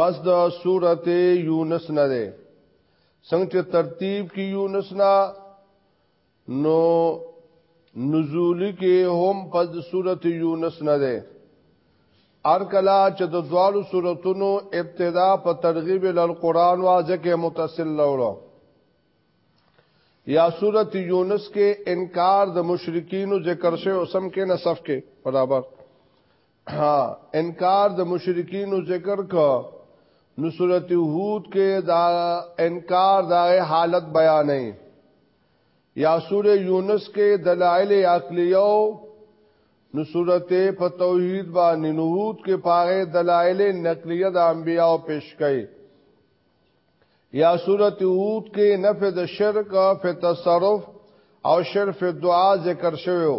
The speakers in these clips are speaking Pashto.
پس د سورته یونس نه ده څنګه چې ترتیب کې یونس نه نو نزول کې هم پس د سورته یونس نه ده ار کلا چې د دوالو سوراتونو ابتدا په ترغیب ال قران واځه کې متصل لورو یا سورت یونس کې انکار د مشرکینو ذکر شوی اوسم کې نصف کې برابر انکار د مشرکین ذکر کو نو سورته هود کې دا انکار دا حالت بیانې یا سوره یونس کې دلایل عقلیو نو سورته په توحید باندې نوحود کې پاره دلایل نقلیه د انبیاء پیش کړي یا سورته هود کې نفي د شرک او تصرف او شرف دعا ذکر شویو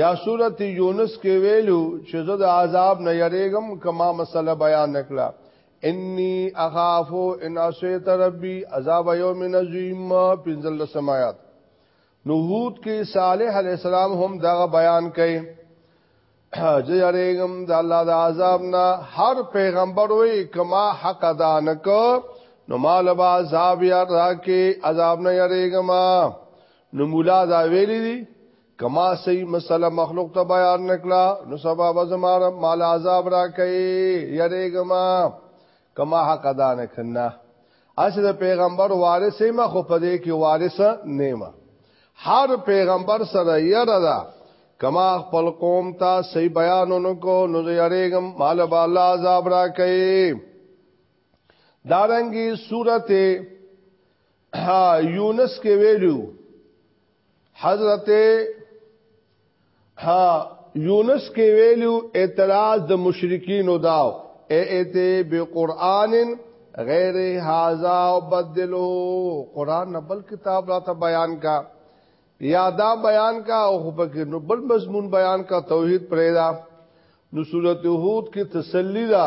یا سورت یونس کې ویلو چې زه د عذاب نه یریږم کما مسله بیان نکړه انی اخافو ان اسیت ربی عذاب یوم عظیم پنځل سمات نو هود کې صالح علی السلام هم دا بیان کړي زه یریږم د الله د عذاب نه هر پیغمبر وې کما حق ادا نکړه نو مال با عذاب یا راکه عذاب نه یریګما نو مولا دا ویلی دی کما صحیح مسله مخلوق ته بیان نکلا نو سبا بزمار مال عذاب را کوي یریګما کما حق ادا نه کنا اسه د پیغمبر وارث ما خو پدې کې وارث نه ما هر پیغمبر سره یره ده کما خپل قوم ته صحیح بیانونو کو نو یریګم مال بالا عذاب را کوي دارنګي سورته یونس کې ویلو حضرت ها یونس کې ویلو اعتراض د مشرکین او داو ایته بقران غیر هاذا وبدلو قران نه بل کتاب راته بیان کا یادا بیان کا او پکې نو بل مضمون بیان کا توحید پرېدا نو سورته هود کې تسلی ده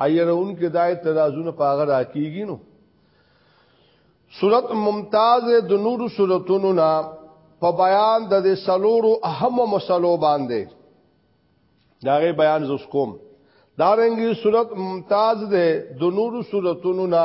ایرون کې دا اعتراضونه پاغه راکېږي نو صورت ممتاز د نور صورتونو نه په بیان د دې سلورو اهم مسلو باندې دا غي بیان زوس کوم دارنګي صورت ممتاز ده د نور صورتونو نه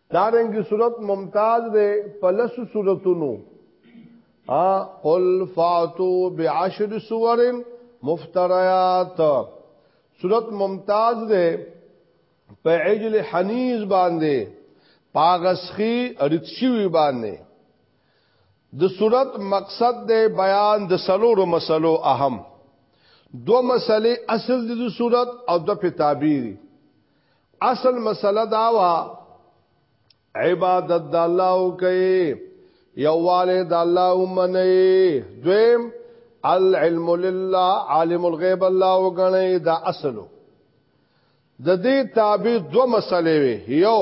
دارنګي صورت ممتاز ده په لس صورتونو ا قل فاتو بعشر سور مفتریات صورت ممتاز ده په عجل حنیز باندې پاغسخی رتشوی باندې د صورت مقصد ده بیان د سلورو مسلو اهم دو مسلې اصل د صورت او د په تعبیر اصل مسله دا وا عبادت د الله او کوي یواله د الله ومني دویم العلم لله عالم الغیب الله وګڼي دا اصلو د دې تابع دو مسلې وي یو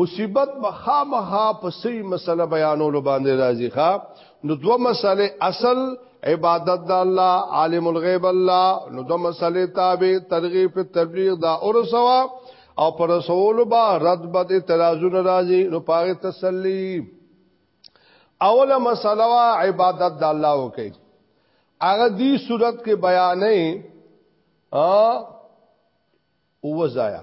مصیبت به خامخا په صحیح مسله بیانولو باندې راځي ښا نو دوه مسله اصل عبادت د الله عالم الغیب الله نو دوه مسله تابع ترغیب په تبلیغ دا اور سوا او پر رسول با رد بد اعتراضون راځي نو پاره تسلی اوله مسله وا عبادت د الله وکي هغه دې صورت کې بیانې ا او وزایا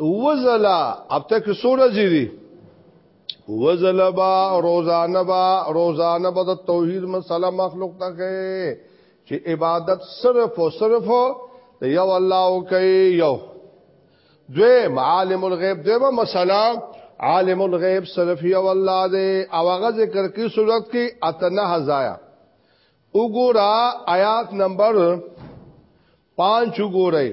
وزلا اب تک سوره زیری وزلا با روزانه با روزانه با د توحید مسله مخلوق ته چې عبادت صرف او صرف د یو الله او کوي یو دویم عالم الغیب دویمه مسله عالم الغیب صرف یو الله دی او هغه ذکر کی صورت کې اتنه هزایا وګورا آیات نمبر 5 وګورئ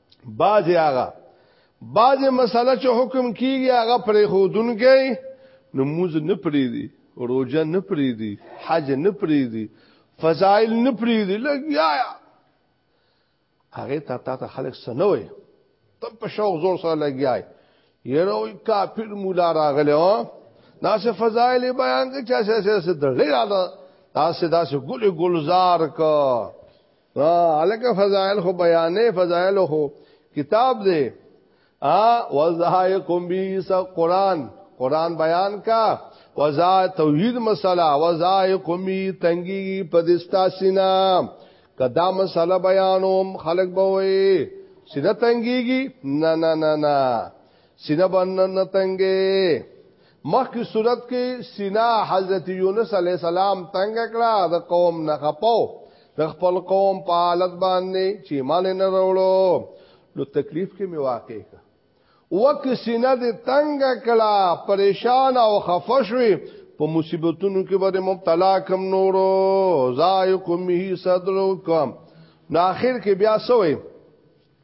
باز هغه باز مسله چې حکم کیږي هغه پرې خودون کوي نموز نه پرې دي روزه نه پرې دي حج نه پرې دي فضائل نه پرې دي لګیا هغه ته تا ته خلک سنوي تم په شوق زور سره لګیا یره وی کافر مولا راغله او دا څه فضائل بیان کې چا څه څه درلې راځه دا څه دا څه ګل ګلزار کا وا الکه فضائل خو بیانې فضائل خو کتاب دې ا وزهایکم بی س قران قران بیان کا وزا توحید مسله وزایکم بی تنگی پدستا سینا کدا مسله بیانوم خلق بوي سینه تنگیږي نه نه نه نه سینه باندې نه تنگي مخکې صورت کې سینا حضرت یونس علی السلام تنگ کړه د قوم نه خپاو د خپل قوم په حالت باندې چې ایمان نه وروړو نو تکلیف کې می واقع کړه وک سینا د تنگ کړه پریشان او خفشوي په مصیبتونو کې باندې مبتلا کم نورو زایکم هی صدرکم نو اخر کې بیا سوې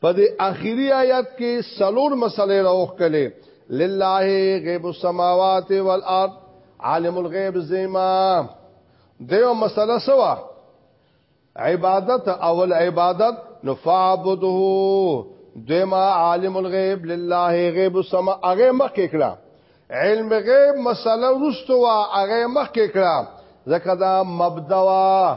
په دې اخیری آیت کې سلور مسلې راوخ کله لله غیب السماوات والارض عالم الغیب زیما دیو مسله سوا عبادت اول عبادت نفعبده دیما عالم الغیب لله غیب السما هغه مخ کړه علم غیب مسله رستوا هغه مخ کړه ځکه دا مبدوا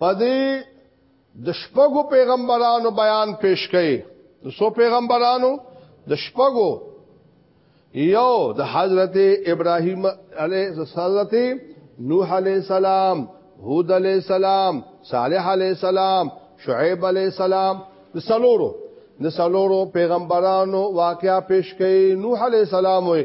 پدې د شپږو پیغمبرانو بیان پیش کړي د سو پیغمبرانو د شپږو یو د حضرت ابراهیم علیه حضرت نوح علیه السلام هود علیه السلام صالح علیه السلام شعیب علیه السلام د سلورو د سلورو پیغمبرانو واقعا پیش کړي نوح علیه السلام وي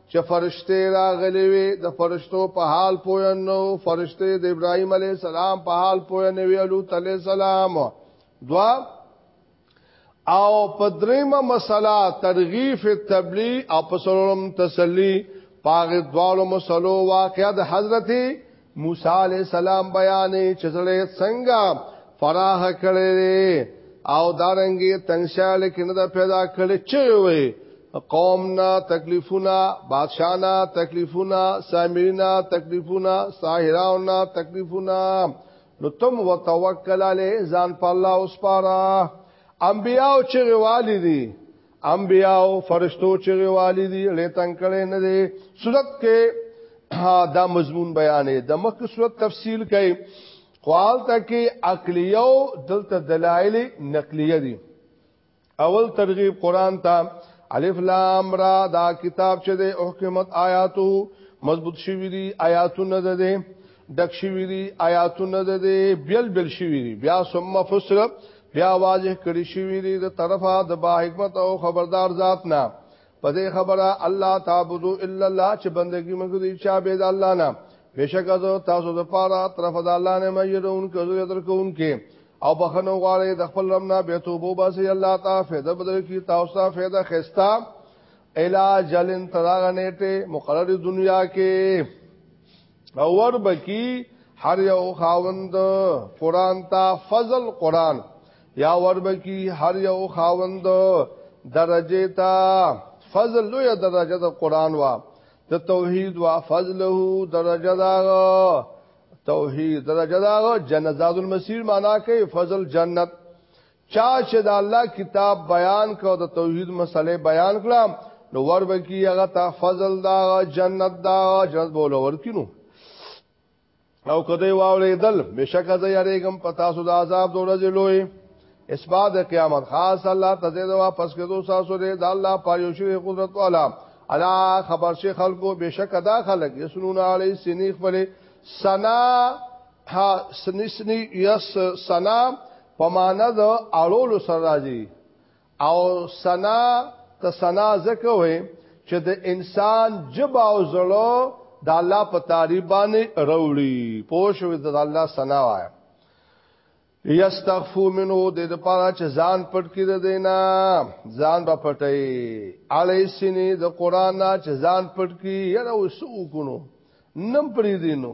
چې فرشته راغلي وي د فرشتو په حال پوه نو فرشته د ابراهيم عليه السلام په حال پوه نه وي لوط عليه السلام دوا او پدریمه مسله ترغیف تبلیغ او پسولم تسلی پاغه دوالو مسلو واقعا د حضرت موسی علی السلام بیانې چې زړه څنګه فراخ کړي او دارنګي تنگشال کې نه پیدا کړي چې وي قوم نه تکلیفونه بادشاہ نه تکلیفونه سامرینا تکلیفونه ساحراو نه تکلیفونه نو تم وتوکل علی ځان په الله اوس پاره انبیاء چې والي دي انبیاء او فرشتو چې غوالي دي لټن کړي نه دي صورت کې دا مضمون بیانې د مخکې صورت تفصیل کوي قوال ته کې عقلیه او دلته دلایل نقلیه دي اول ترغیب قران ته الف لام را دا کتاب چې د حکمت آیاتو مضبوط شوی دي آیاتونه ده دي دک شوی دي آیاتونه ده دي بیل بیل شوی دي بیا ثم فسر بیا واضح کړی شوی دی د طرفه د با حکمت او خبردار ذات نه په دې خبره الله تعبدو الا الله چې بندگی موږ دې چا به د الله نه بشک از تاسو د پاره طرف د الله نه مېرون کوي تر کوون کې او بخنو غواړي د خپل رب نه به توبو باسي الله تعالی فائدہ بدل کی تاسو ته فائدہ خستا الا جلن تراغنه ته مقرر دنیا کې او ور بکی هر یو خاوند قران ته فضل قران یا ور بکی هر یو خاوند درجه ته فضل لو یا درجه د قران وا د توحید وا فضله درجه دا توحید درجه دا جنت زاد المسیر معنا کوي فضل جنت چا چې د الله کتاب بیان کو د توحید مسله بیان کړم نو ور بکی هغه ته فضل دا جنت دا جنت بوله ورکینو او کده واولې دل بشک از یریګم پتا سو د عذاب دور زلوې اسباد قیامت خاص الله تزید واپس کېدو ساسو دې د الله پایوشي قدرت والا الا خبر شي خلکو بشک دا خلک یسنون علی سنی خپل سنا ها سنی سنی یس سنا په معنا د اړولو سره راځي او سنا ته سنا زکه وي چې د انسان جبا او زړه د الله په تعریف باندې وروړي پوه شو د الله سنا وای یستغفو منو د دې پاره چې ځان پټ کړي دینا ځان به پټي علی سینې د قران نه چې ځان پټ کړي یره وسو کو نو نم پری دینو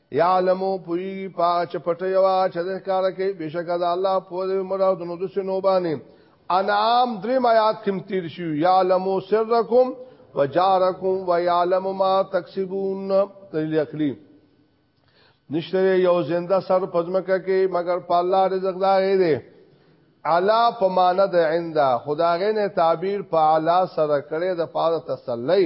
یعلمو پوی پا چ پټي وا چ د کار کوي بشک د الله په دې مراد نو د سينو باندې انعام درې آیات کم تیر شو یعلمو سرکم وجارکم ويعلم ما تکسبون دلیل عقلی نشته یو زنده سر پزمکه کې مگر په الله رزق دا غي دي علا په معنا د عند خدای نه تعبیر په علا سره کړي د پاره تسلی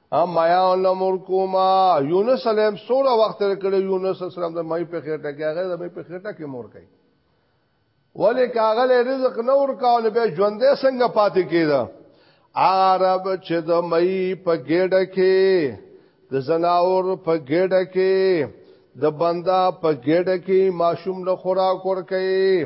اما یا الامر کوما یونس علیه السلام سوره وخت تر کړه یونس علیه السلام د مې په خېټه کې هغه د مې په خېټه کې مور کوي ولې کاغله رزق نور کاول به ژوندې څنګه پاتې کیدا عرب چې د مې په ګډه کې د زناور په ګډه کې د بندا په ګډه کې ماشوم له خوراک ور کوي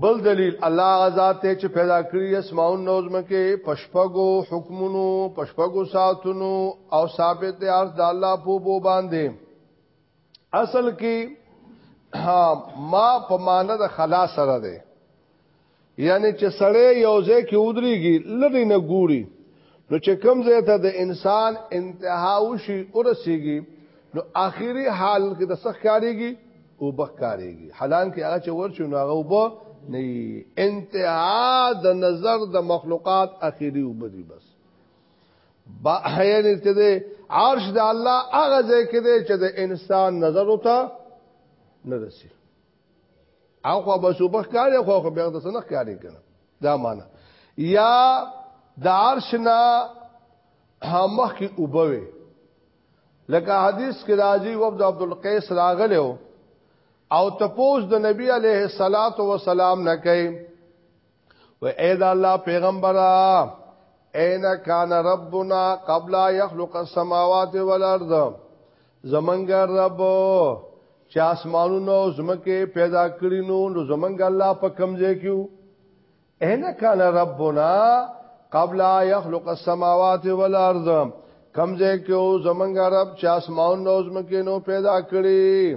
بل دلیل الله غزا ته چې پیدا کړی اسماون نوزم کې پشپګو حکمونو پشپګو ساتونو او ثابت ارز د الله په بو باندې اصل کې ما په معنی د خلا سره ده یعنی چې سړی یوځه کې ودرېږي لری نه ګوري نو چې کوم ځای ته د انسان انتها وشي او رسیږي نو آخري حال کې د سخت کاریږي او بخکاریږي حالان کې هغه چې ورشي نو هغه وب نه انتها د نظر د مخلوقات آخري وبدي بس با حیان ته دې عرش د الله هغه ځای کې دې چې د انسان نظر وته نه رسي او خو به صبح کاری خو خو بیا د سنخ کاری کنه دا معنا یا د عرش نه همخ کی وبوي لکه حدیث کې راځي وفد عبد القیس راغلو او تپوس د نبی علیه الصلاۃ والسلام نه کوي و اے دا الله پیغمبره اين کان ربنا قبل يخلق السماوات والارض زمنګ رب چې اسمانونو زمکه پیدا کړی نو نو زمنګ الله په کمزې کیو اين کان ربنا قبل يخلق السماوات والارض کمزې کیو زمنګ رب چې اسمانونو زمکه نو پیدا کړی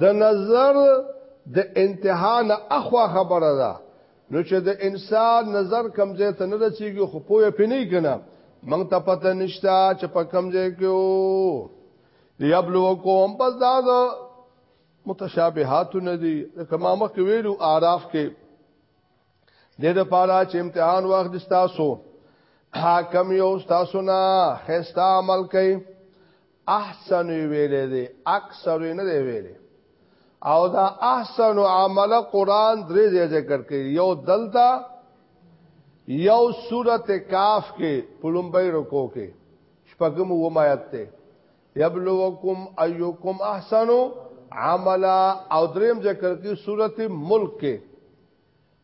د نظر د انتها نه اخوا خبره ده نو چې د انسان نظر کمزې ته نه رسیږي خو پوهه پې نه کنه مونږ ته پته نشته چې په کمزې کې وو ليبلوکم پس دا متشابهات نه دي کما مخ ویلو اعراف کې د دې لپاره چې امتحان وخت تاسو حاکم یو تاسو نه خستا عمل کوي احسن ویلې دي اکثر نه دی ویلې او دا احسن عمل قران درې ځای ذکر کړي یو دلتا یو سورته کاف کې پلمبای رکو کې شپږم و مایت ته یبلوکم ایوکم احسن عملا او دریم ذکر کې سورته ملک کې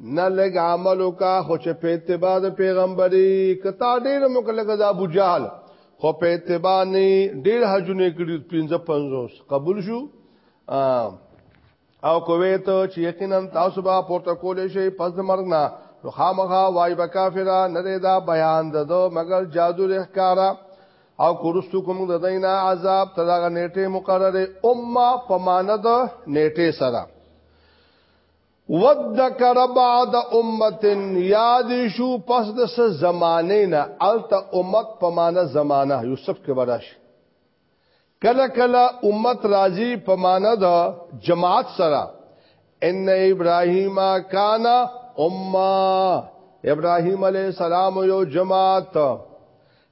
نه لګ عمل وکا خو چې په اتباع د پیغمبري کتا ډېر مکلګ د ابو جهل خو په اتباع نه ډېر حجونه کړی 55 قبول شو او کوي ته چې یقینا تاسو به پورته کولې شي پس مرګ نه نو خامخا وای به کافرا نه دا بیان ددو مگر جادو لهکارا او کورستو کوم د دینا عذاب تداغه نیټه مقرره امه پمانه د نیټه سره وذکر بعد امت یاد شو پس د څه زمانه نه الته امت په معنا زمانه یوسف کې براش کله کله امت راضی په معنا د جماعت سره ان ابراهیم کان امه ابراهیم علی السلام یو جماعت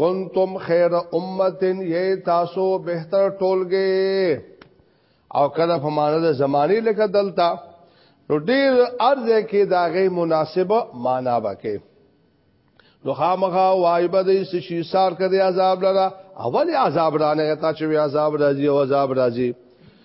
کنتم خیر امتن یی تاسو بهتر ټولګه او کله په معنی د زمانی لکه دلتا نو ډیر ارزه کې دا غي مناسبه معنا وکي نو خامخا وایبه د شي سار کړي عذاب لرا اول عذاب رانه تا چې عذاب راځي او عذاب راځي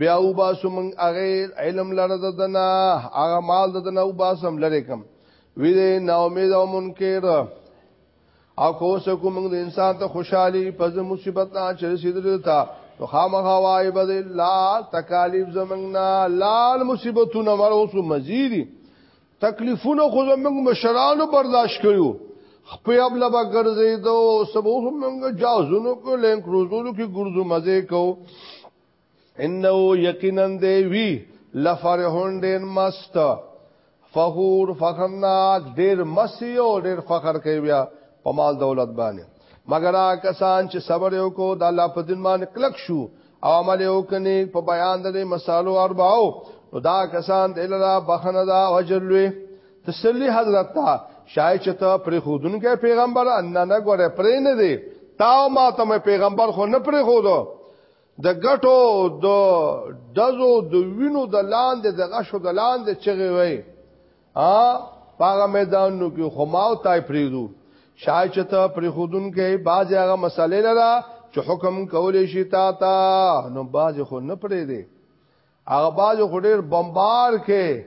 بیا او باسو من هغه علم لره ددنا هغه مال ددنا او باسم لره کم وی دې نا امید او منکر او کو سکو موږ د انسان ته خوشحالي په زمو مصیبت نه چې رسیدل تا نو خامخا وای بد لال تکالیف زمنګنا لال مصیبتونه مر اوس مزيدي تکلیفونه خو زمنګ مشرانو برداشت کړو خپل ابل با ګرځیدو سبو هم موږ جازونو کو لینک روزونو کې ګرځو مزه کو انه یقینا دی وی لفرحون ډیر مست فخور فخرناک ډیر مسی او ډیر فخر کوي بیا په مال دولت باندې مگر کسان چې صبر یو کو د الله په دین باندې کلک شو او عمل یو کني په بیان د مسالو اربعو نو دا کسان د الله بخنه دا اجر لوي تسلی حضرت تا شای چې ته پر خودون کې پیغمبر ان نه غره پرې نه دی تا ما ته پیغمبر خو نه پرې خودو د ګټو د دزو د وینو د لاندې د غشو د لاندې چغې وای ا پاغه میدانو کې خو ماو تای پریدو شای چې ته پر خودون کې باز هغه مسلې لرا چې حکم کولې شي تا تا نو باز خو نه پرې دی هغه باز خو ډیر بمبار کې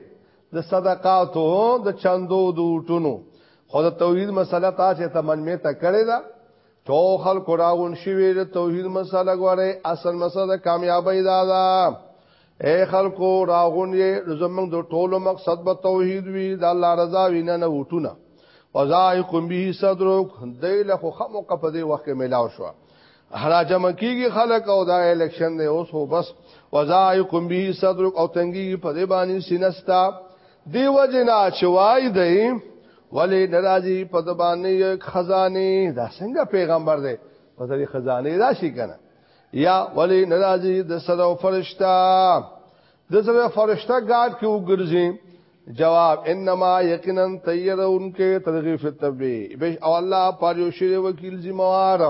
د صدقاتو د چندو د وټونو خو د توحید مسله تا چې تمنمه ته کړی دا تو خلق راغون شوی د توحید مسله غواړي اصل مسله کامیابی دا ده اے خلکو راغون یې زمنګ د ټولو مقصد به توحید وی د الله رضا وینه نه وټونه وزایکم به صدرک دیل خو خمو کپ دی وخت ملاو شو هرا جمع کیږي خلک او دا الیکشن دی اوس هو بس وزایکم به صدر او تنګي په دې باندې سینستا دی وجنا چوای دی ولی ناراضي په دې باندې خزانه دا څنګه پیغمبر دی په دې خزانه راشي کنه یا ولی ناراضي د سره فرشتہ د زړه فرشته ګارد کې وګرځي جواب انما یقینا تیرون کې ترغیف تبی بش او الله پر یو شری وکیل ذمہوار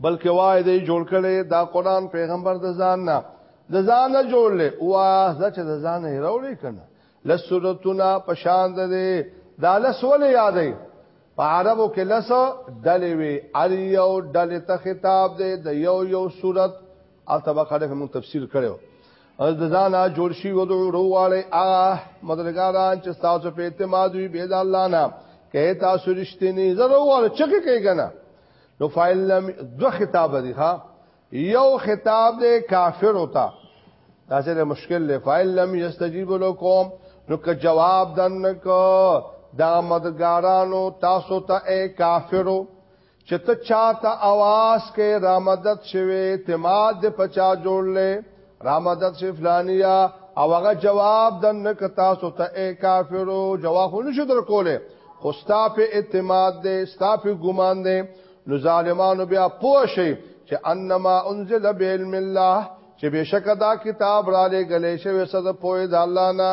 بلکې وای دې جوړ کړي دا قران پیغمبر د ځان نه د ځان نه جوړل او ځکه د ځان نه راوړي کنه لسورتنا پشان ده دا لس ول یادې په عربو کې لس ډلې وي ار یو ډلې ته خطاب ده د یو یو صورت البته به خلک موږ تفسیر کړو از د ځان جوړ شي و دوه وروواله ا مدرګاران چې تاسو په اعتماد وي به د الله نه کهه تاسو رښتینی زره وواله چکه کوي کنه نو فایل لم دو خطاب دي ها یو خطاب دې کافر ہوتا دا سره مشکل له فایل لم یستجیب لكم نو که جواب دن کو دا مدګارانو تاسو ته اے کافرو چې ته چاته आवाज کې را مدد شوي اعتماد د پچا جوړلې را مدد شي فلانیا او هغه جواب د نک تاسو ته اے کافرو جواب نه شو در کوله خو ستا په اعتماد دې ستا په ګمان دې نو ظالمانو بیا پوه شي چې انما انزل بعلم الله چې بشک دا کتاب را لګلې شوی صد پوی د الله نه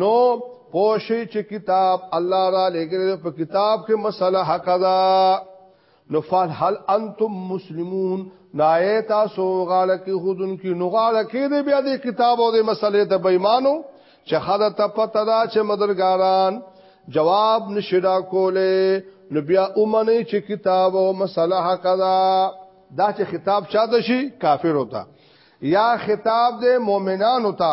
نو پوشی چې کتاب الله را لګره په کتاب کې مسله حق ده نو فال هل انتم مسلمون نای تاسو غاله کې خودن کې نو غاله کې دې بیا دې کتاب او دې مسلې ته بېمانو چې خدای ته پته دا چې مدرګاران جواب نشدا کوله نو بیا اومنه چې کتاب او مسله حق ده دا چې خطاب چا ده شي کافر ہوتا یا خطاب دې مؤمنان ہوتا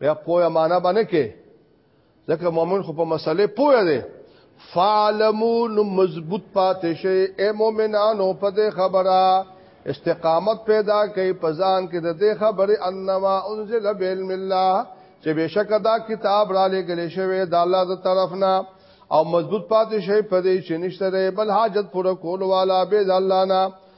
بیا پوهه معنا باندې کې ځکه مؤمن خو په مسلې پوهه دی فعلمو نو مضبوط پاتې شي اے مؤمنانو په دې خبره استقامت پیدا کوي په ځان کې د دې خبره انما انزل بعلم الله چې بشک دا کتاب را لګل شوی د الله تر طرف نه او مضبوط پاتې شي په دې چې نشته بل حاجت پر کول والا به الله نه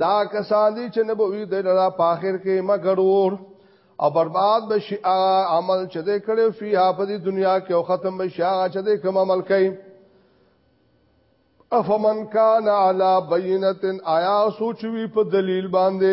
دا کسان دي چې نبوي د لرا په اخر کې مگر ور او برباد بشي عمل چې دې کړو فيها په دې دنیا کې او ختم بشي هغه چې دې کوم عمل کوي افمن کان علی بینه آیا سوچوي په دلیل باندې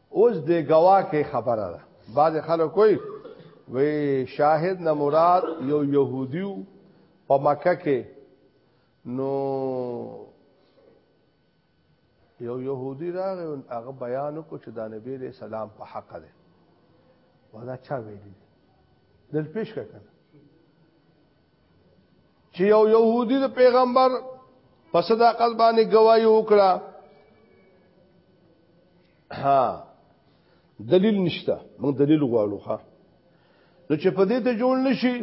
اوس د گواه کې خبره ده بعض خلک کوئی وی شاهد نه مراد یو يهودیو په مکه کې نو یو يهودي راغی او هغه بیان وکړ چې د نبی له سلام په حق ده ودا چا ویلي دل پیش کړه چې یو يهودي د پیغمبر په صداقت باندې گواہی وکړه ها دلیل نشته موږ دلیل غواړو ها نو چې په دې ته جوړ نشي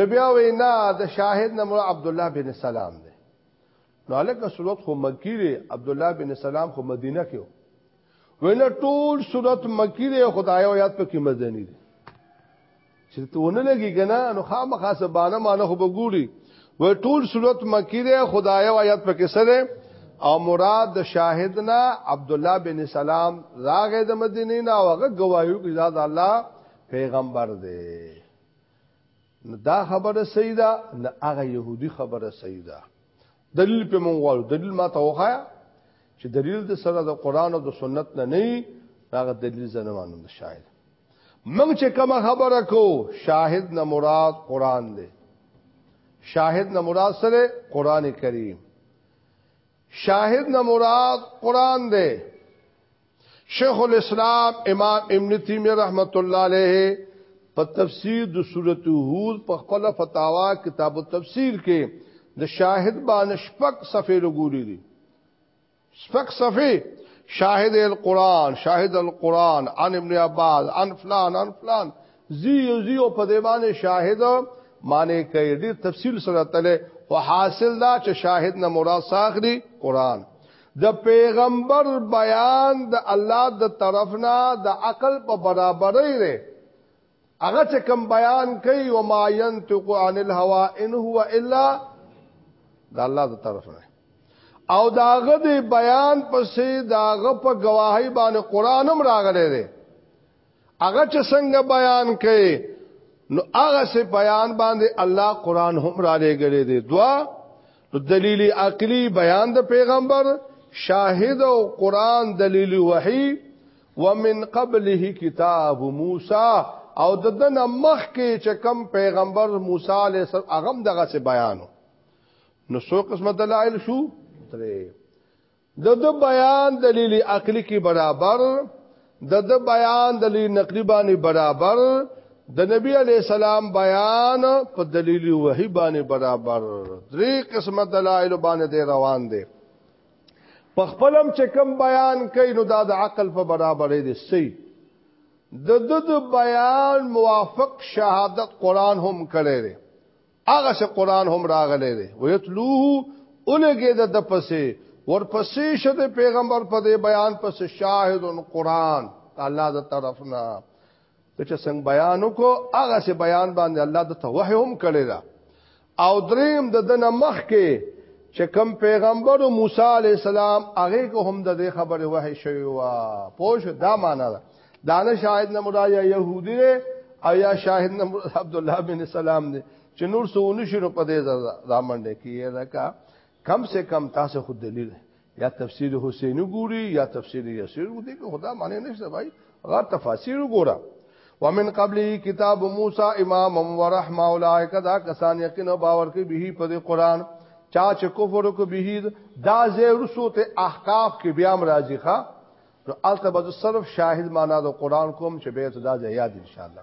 نبي او نه د شاهد نمبر عبد الله بن سلام دی نو الکه صورت خو مکی دی عبد الله بن سلام خو مدینه کې وینه ټول صورت مکی دی خدای او یاد پکې مدني دی چې ته ونه لګي کنه نو خامخا سبانه مانه خو بګوري و ټول صورت مکی دی خدای او آیات پکې سره او مراد د شاهدنا عبد الله بن سلام راغه د مدینه نه هغه گواهی کوي دا الله پیغمبر دی نو دا خبره سیدا نه هغه يهودي خبره سیدا دلیل په مونږ غواړو دلیل ما ته وخایا چې دلیل د سره د قران او د سنت نه نه هغه دلیل زنه مانو شاهد موږ چې کوم خبره کو شاهد نه مراد قران دی شاهد نه مراد سره قران کریم شاهد نه مراد قران دی شیخ الاسلام امام ابن تیمیه رحمت الله علیه په تفسیر د سورته هود په خپل فتاوا کتاب التفسیر کې د شاهد باندې شپږ صفحې لګولې دي شپږ صفه شاهد القرآن شاهد القرآن عن ابن عباس عن فلان عن فلان زی یو زی او په دې باندې شاهد معنی کوي ډیر تفصیل سره تله او حاصل دا چې شاهد نه مراد ساخري قرآن د پیغمبر بیان د الله د طرفنا د عقل په برابرۍ لري هغه چې کوم بیان کوي او ما ينطق عن الهوى ان هو الا د الله د طرف نه او داغه دی بیان پسې داغه په گواهی باندې قران هم راغلی دی هغه چې څنګه بیان کوي نو هغه سه بیان باندې الله قران هم را لګړي دی دوا نو دلیل عقلی بیان د پیغمبر شاهد او قران دلیل وحی ومن قبله کتاب موسی او د دنه مخ کې چې کم پیغمبر موسی علیه السلام هغه دغه څه بیانو نو څو قسمه دلایل شو درې د د بیان دلیل عقلی کې برابر د د بیان دلیل نقلی باندې برابر د نبی علی السلام بیان په دلیل وحی باندې برابر درې قسمه دلایل باندې روان دي په خپلم چې کم بیان کوي نو دا د عقل په برابرې دي سي د د بیان موافق شهادت قران هم کړي دي هغه څه قران هم راغلي دي ويتلوه اولګه د دپسې ورپسې شد پیغمبر په دې بیان پس شاهد قران الله د طرفنا چې څنګه بیان وکړو هغه څه بیان باندې الله د توحیم کړي دا او دریم د دنه مخ کې چې کوم پیغمبر موسی علی السلام هغه کو هم د دې خبره وحی شوی و پوه شو دا معنا ده دانه شاهد نه مراد یا يهودي دی او یا شاهد نه مراد عبد الله بن سلام دی چې نور سونه شروع په دې ځامن کې راکا کم سے کم تاسو خود دلیل یا تفسیر حسین ګوري یا تفسیر یسیر ګوري که خدا معنی نشته بھائی غا تفاسیر ګورا ومن قبلی کتاب موسی امام و رحمه اولئک دا کسان یقین او باور کوي به په قرآن چا چې کفر کو به دا زه رسو ته احقاف کې بیا مرাজি ښا نو التبذ صرف شاهد معنا د قرآن کوم چې به ته دا یاد ان شاء الله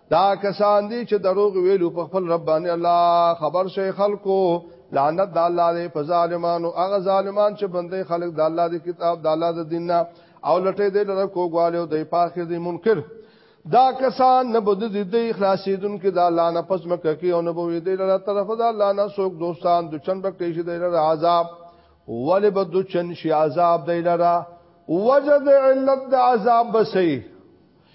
دا کسان دي چې دروغ ویلو په خپل رب باندې الله خبر شي خلکو لعنت د الله دی په ظالمانو هغه ظالمان چې بندې خلک د الله دی کتاب د الله د دین او لټې دې لره کوګوالو د پاخې دې منکر دا کسان نه بده دې د اخلاصیدون کې د الله نه پس مکه کې او نه بوي دې لره طرف د الله نه څوک دوستان د چن بکې شي دې لره عذاب ولې بده چن شي عذاب دې لره وجد علت د عذاب بسې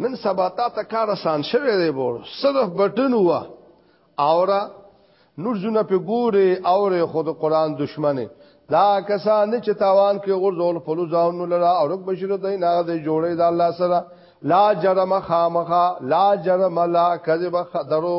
نن سبا تا ته کار آسان شوی دی بور صرف بټن هوا اورا نور زونه په ګوره اورې خود قران دشمنه دا کسان چې تاوان کې غرزول خپل ځانو لرا او رب بشیر دای نه د جوړې د الله سره لا جرم خامخا لا جرم لا کذب خدرو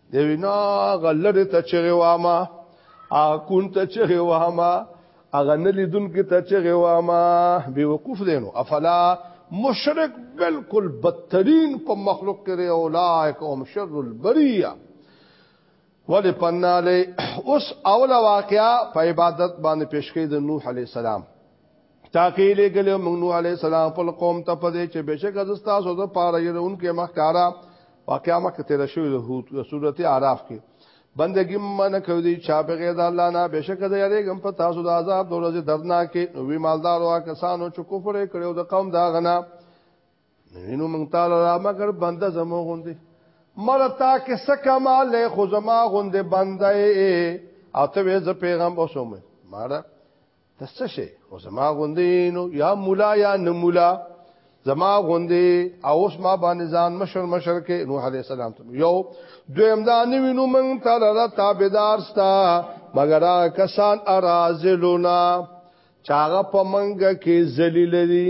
دی وینا غلره ته چغه واما ا کون ته چغه واما اغه نه لیدون کې ته چغه واما بي وقوف دینو افلا مشرک بالکل بدترین په مخلوق کې دی اولائک هم شر البریه ولی پنا له اوس اوله واقعا په عبادت باندې پیش کړي د نوح علی السلام تاکي لګل موږ نو علي السلام خپل قوم ته پدې چې بشک از تاسو د پاره یې انکه مخکارا واقعا مخکې تیر شوی د هوت سورته اعراف کې بندگی من کوي دي چا بغیر د الله نه بشک د یریګم په تاسو د عذاب د ورځې دردناک وی مالدار او کسانو چې کفر کړو د قوم دا غنا نینو مونږ تعالی را مگر بنده زمو غوندي مرتا کې سکما له خو زما غوندي بنده او ته وې ز پیغام اوسوم ماړه د څه شي او زما غوندې نو یا مولا یا نه مولا زما غوندې او اوس ما باندې ځان مشر مشر کې نوح علی السلام ته یو دویم دا نیوینو مونږ تعالی را تابعدار ستا مگر کسان ارازلونا چاغه په منګه کې ذلیل دي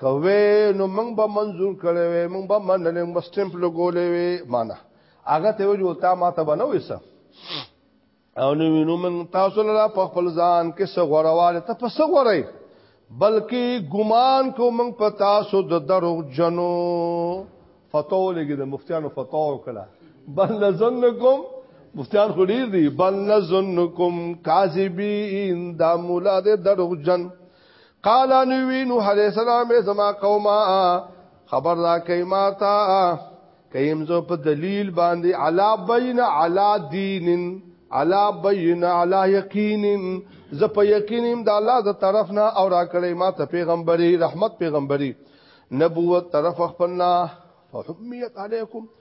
کوي نو موږ به منزور کړي وي موږ به مننه موږ سټمپ لګولې وي معنا هغه ته ویل تا ما ته بنو وسه او نو وینو موږ تاسو له په خپل ځان کې څه غوړواله ته په څه غوړی بلکې ګمان کو موږ په تاسو د درو جنو فتو لګي د مفتیانو فتو کړه بل لزنکم مفتیان خو ډیر دي بل لزنکم کاذبین دا مولا د درو جن قال نوی نوح علیہ السلام زما قوما خبر را کئی ما تا کئیم زو په دلیل باندې علا بین علا دین علا بین علا یقین ز په یقینم د الله د طرف نه او را کړی ما ته پیغمبري رحمت پیغمبري نبوت طرف خپلنا فحمیت علیکم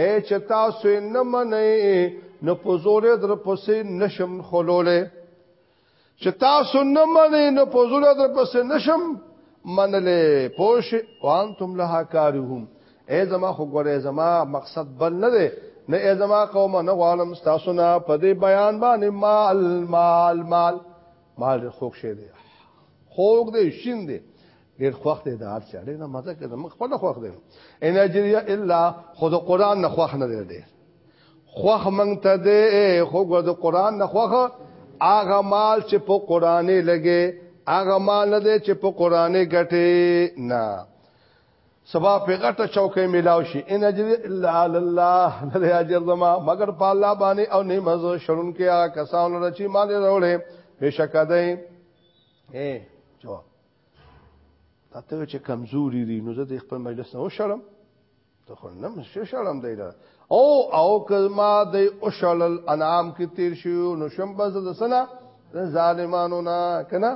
اے چې تاسو یې نه منئ نو په زور یې در پسې نشم خلولې چې تاسو نه منئ نو په زور یې در پسې نشم منلې پوش وانتم لها کارهم اے زما خو ګورې زما مقصد بل نه دی نه اے زما قوم نه غوالم تاسو نه په دې بیان باندې مال مال مال مال خوښ شه دی خوګ دی شین دی ډیر خوښ دی دا ارچا ډیر مزه کوي مخ خپل خوښ دی ان اجریا الا خود قران نه خوښ نه دی ډیر خوښ مونږ ته دی خو د قران نه خوښ هغه مال چې په قرانه لګي هغه مال نه دی چې په قرانه ګټي نه سبا په غټه چوکې ملاو شي ان اجر الا علی الله نه اجر زما مگر په الله باندې او نه مزه شرون کې هغه کسان لري چې مال وروړي بشکره دی اے جو تاسو چې کمزوري دي نو زه د خپل مجلس نه وشړم ته خو نه مشه شړم دی دا او او کلمه د اوشلل انعام کې تیر شو نو شم بز د سنا ظالمانو نه کنه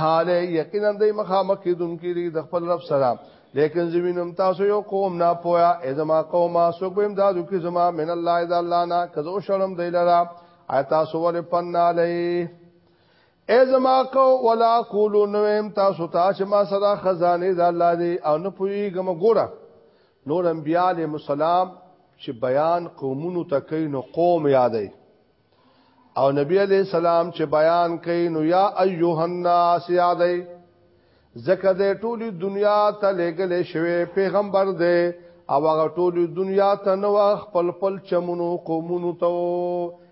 حاله یقینا د مخامخ کې دن کې د خپل رب سره لیکن زمینم تاسو یو قوم نه پویا ازما قومه سوګ بهم دادو کې زما من الله اذا الله نه کزو شرم دی لرا آیا تاسو ولې پن علی اې زما کو ولا کولو نویم تاسو ته چې ما سره خزانه د الله دی او نه پویګم ګوره نور انبیاء علیهم السلام چې بیان قومونو ته کوي نو قوم یادې او نبی علیہ السلام چې بیان کوي نو یا ایها الناس یادې زکه د ټولي دنیا ته لګل شوی پیغمبر دی او هغه ټولي دنیا ته نو خپل خپل چمونو قومونو ته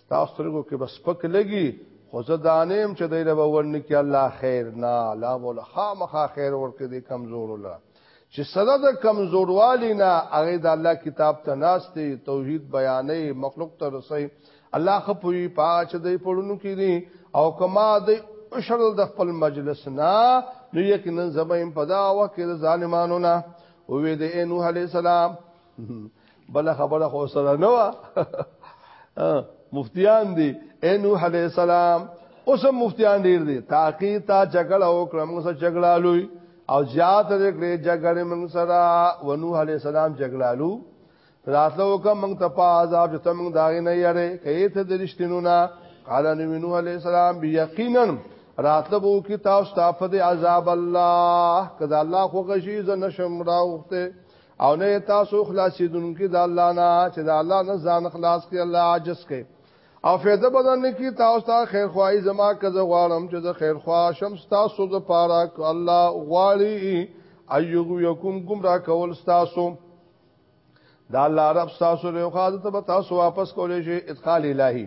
ستاسو سترګو کې بس پک لګي خو زه دانیم چې دی له ورن کې الله خیر نه لا ولا خامخا خیر ورکې دي کمزور الله چې سره د کمزوروالی نه هغه د الله کتاب ته ناشته توحید بیانې مخلوق ته رسي الله خپوی پاچ دی پړونو کې دي او کما دی اشل د خپل مجلس نه نو یقینا زمیم پدا وکړه ظالمانو نه او وی د نوح علی السلام بل خبره خو سره نه وا مفتیان دي اے نوح علیہ السلام اوس مفتیان ډیر دي تاکي تا جګړه او کرم سره جګړه لوي او زیات دې کړې جګړه موږ سره ونوح علیہ السلام جګړه لو راتلو کوم موږ ته په عذاب چې موږ دا نه یاره کئ ته د رښتینو نه قال نوح علیہ السلام یقینا راتلو کی تاسو ته په عذاب الله کذا الله خو غشي ز نشم راوخته او نه تاسو خلاصیدونکو د الله نه چې د الله نه ځان خلاص کړي الله عاجز کړي او فیضه بدن کی تاسو ته خیر خوای زما کزه غواړم چې زه خیر خوا شمس تاسو د پاره الله غواړي ایغو یکم گمراه کول تاسو دا الله رب تاسو له خاطر ته تاسو واپس کولې شي ادخال الهی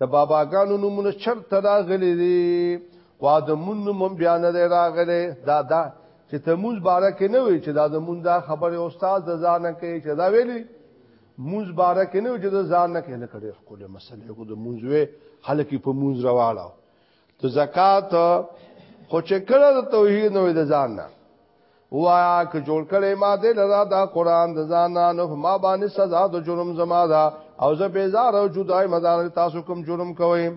د باباګانو نمونه چرته راغلي دي وا د مون نوم بیان دی راغلي دا دا چې تموز باره کې نه وي چې دا د مون دا خبره استاد د ځان کې چې دا ویلي موز باره کې نه وي چې د ځان نه کې نه کړي خپل مسلې کو د موز وې خلک په موز رواړه ته زکات خو چې کړه د توحید نو د ځان نه وایا ک جوړ کړي ما دې لرا دا قران د ځان نه ما باندې سزا د جرم زما ده او زه بیزار او جدای مدار تاسو کوم جرم کوئ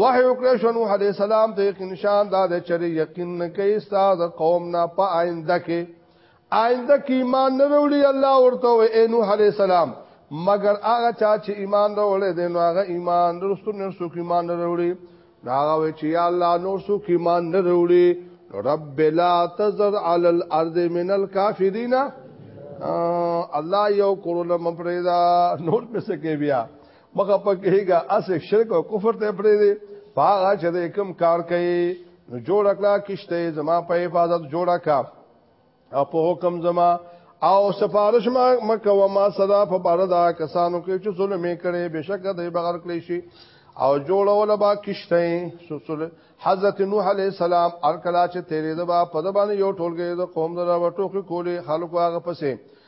وحی وکړه شنو علی السلام ته یقین نشان دا د چری یقین کوي استاد قوم نه په آینده کې آینده کې ایمان نه وروړي الله ورته وې اے نوح علی السلام مگر هغه چا چې ایمان وروړي دین هغه ایمان درستو نه څوک ایمان نه وروړي هغه وې چې یا الله نور څوک ایمان نه وروړي رب لا تزر علی الارض من الکافرین الله یو کورونه مپریدا نور مې سکے بیا مخه پکېګه اس شرک او کفر ته پرې دي پاغه چې کوم کار کوي نو جوړ کړه کشته زما په حفاظت جوړه کړه او په حکم زما او سفارش ما مکه و ما صدا په بار دا کسانو کې چې ظلم یې کړي بشک دې بغیر کړی شي او جوړول با کشته سوسل حضرت نوح علی السلام ارکلا چې تیرې دبا په دبانې یو ټولګه د قوم دره وټوخي کولی خلکو هغه پسې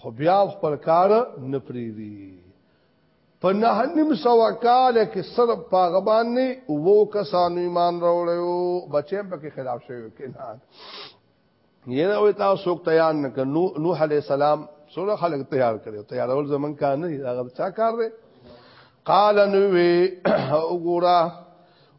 خو بیا خپل کار نه پریری په نه نیم سو کال کې صرف پاغه باندې وو کسانو ایمان راوړیو بچیم په کې خلاف شوی کې نه یره وې تاسو تیار نه کړو نوح علی السلام سره خلک تیار کړو تیارول زمون کار نه هغه چا کار دی قال نوې وګورا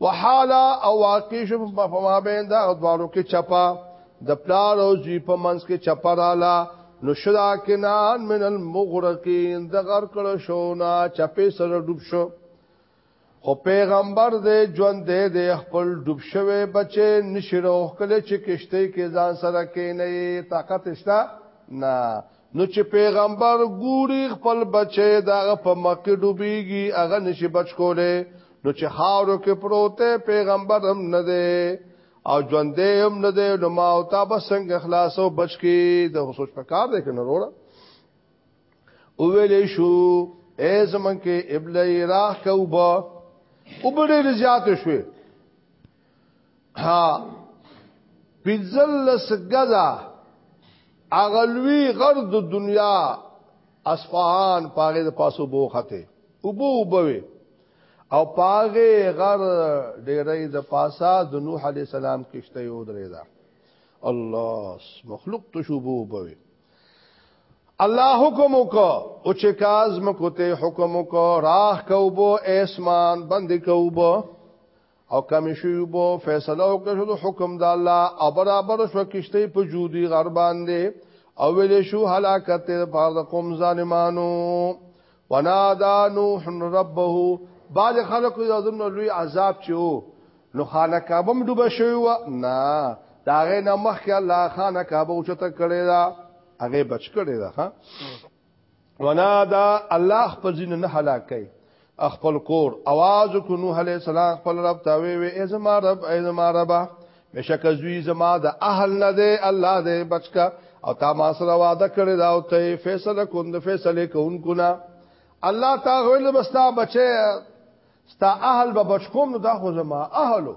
وحالا او واقع شو په فما بین دا دوارو کې چپا د پلار او زی په منځ کې چپا رااله نو شدا کنان من المغرقین د غر کړه شو نا چپې سره ډوب شو خو پیغمبر دې ژوند دې دې خپل ډوب شوی بچي نشرو خپل چې کشته کې ځان سره کې نه طاقت شته نه نو چې پیغمبر ګوري خپل بچي دغه په مکه ډوبېږي هغه نشي بچ کوله نو چې خاورو کې پروته پیغمبر هم نه دی او ژوندې هم نه دی نو ما او تا به څنګه خلاص او بچ کی د سوچ په کار دی کنه وروړه او ویلې شو اے زمن کې ابلې راخ کوبا وبړې زیات شوې ها پنځلس غزا اغلوی غرد دنیا اصفهان پاغه د پاسو بوخته وبو وبوي او پاغه غر ډیرې د پاسا د نوح علی السلام کشته یو درې دا الله مخلوق تو شوبو وبوي الله حکم وکا او چې کاز مکوته حکم وکا راه کوبو اسمان بند کوبو او کمی شوی بو فیصله وکړو د حکم د الله او برابر شو کشته په جودي غر باندې او ویل شو هلاکت تر پاره د قوم ظالمانو ونادا نوح ربه بعد خلکو د ظلم لوی عذاب چو نو خانه کعبه م ډوبه شوی و نه دا غې نه مخکې الله خانه کعبه اوچته کړی دا هغه بچ کړی دا ها ونادا الله خپل ځین نه هلاک کړي خپل کور आवाज کو نوح علی السلام خپل رب ته وی وی ای زما رب ای زما رب بشک زوی زما د اهل نه دی الله دې بچکا او تا ما سره وعده کړی دا او ته فیصله کوند فیصله کوونکو نه الله تا غویل بستا بچي ستا اهل به بچکوم نو دا خو زما اهلو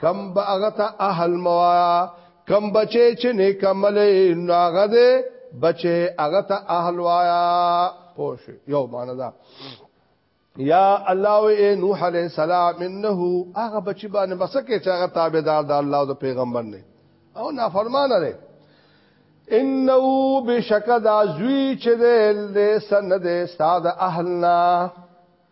کم باغت اهل موایا کم بچې چې نیک عملې نو هغه دې بچې هغه ته اهل وایا پوش یو باندې دا یا الله اے نوح علیہ السلام انه هغه بچی باندې مسکه چې هغه تابعدار د الله او د پیغمبر نه او نافرمان لري انه بشک دا زوی چې دې سند استاد اهلنا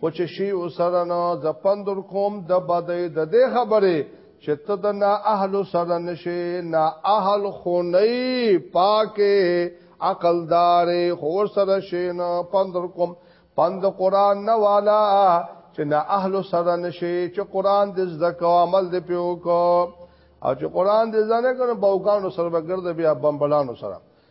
خو چې شي وسره نه ز پندور کوم د بدې د دې خبرې چې ته د نا اهل سره نشي نا اهل خو نه پاکه عقل دار خو سره شي نه پندور کوم پند قران نه والا چې نا اهل سره نشي چې قران دې زده کو عمل دې پیو کو او چې قران دې ځنه کنه باوګانو سره بغرد بیا بمبلانو سره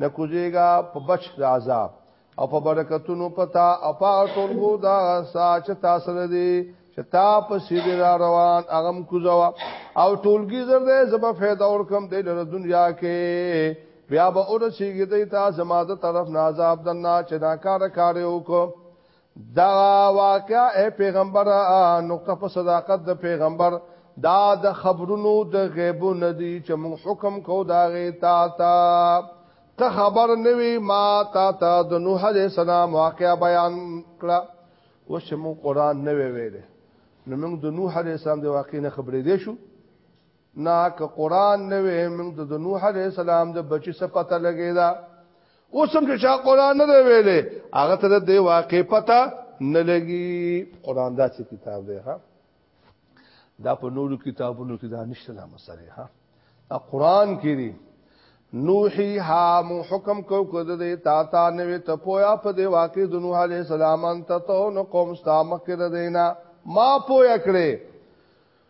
نه کوزیګا په بچ د عذاب او په برکتونو پتا او په ټولو دا ساچ تاسو لري چې تا په سیده را روان اغم کوزوا او ټولګي زر دې زما فائدہ اور کم دې لره دنیا کې بیا به اور شيږي دې تا زما د طرف نازاب دنا چې دا کار کار وکړو دا واقعا اے پیغمبر نقطه په صداقت د پیغمبر دا د خبرونو د غیب ندی چې موږ حکم کو دا غی تا تا ته خبر نوی ما تا تا د نوح علیہ السلام واقعا بیان کړه و چې موږ قران نوی ویل نو موږ د نوح علیہ السلام د واقعې نه خبرې دی شو نا که قران نه وې موږ د نوح عليه السلام د بچي څخه پته لګی دا اوسم چې چا قران نه ویلې هغه ته د واقع پته نه لګي قران دا څه کتاب دی ها دا په نورو کتابونو کې دا نشته دا مسله ها قران کې دی نوحی ها مو حکم کو کو دې تا تا نوې ته پویا په دې واقع د نوح عليه السلام انت تو نو قوم ستا مکه دینا ما پویا کړې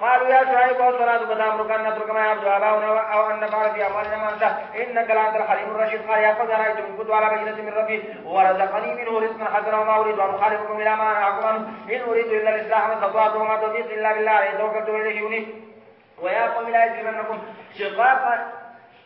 قالوا يا شعيب والصلاة تامرك أن نترك ما يعبد آباؤنا أو أن نفعل في أموالنا ما انت إنك لا عبد الحليم الرشيد قال يا قد رايت من كنت على بينة من ربي ورزقني منه رزقا حسنا وما اريد ان اخالفكم الى ما انهاكم عنه ان اريد الا الاصلاح ما استطعت وما توفيقي الا بالله عليه توكلت واليه انيب ويا قوم لا يجرمنكم شقاق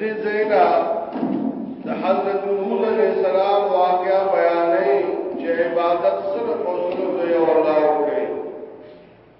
دې زینا د حضرت نوح علیہ السلام واقعا بیانې چې عبادت صرف او صرف یو الله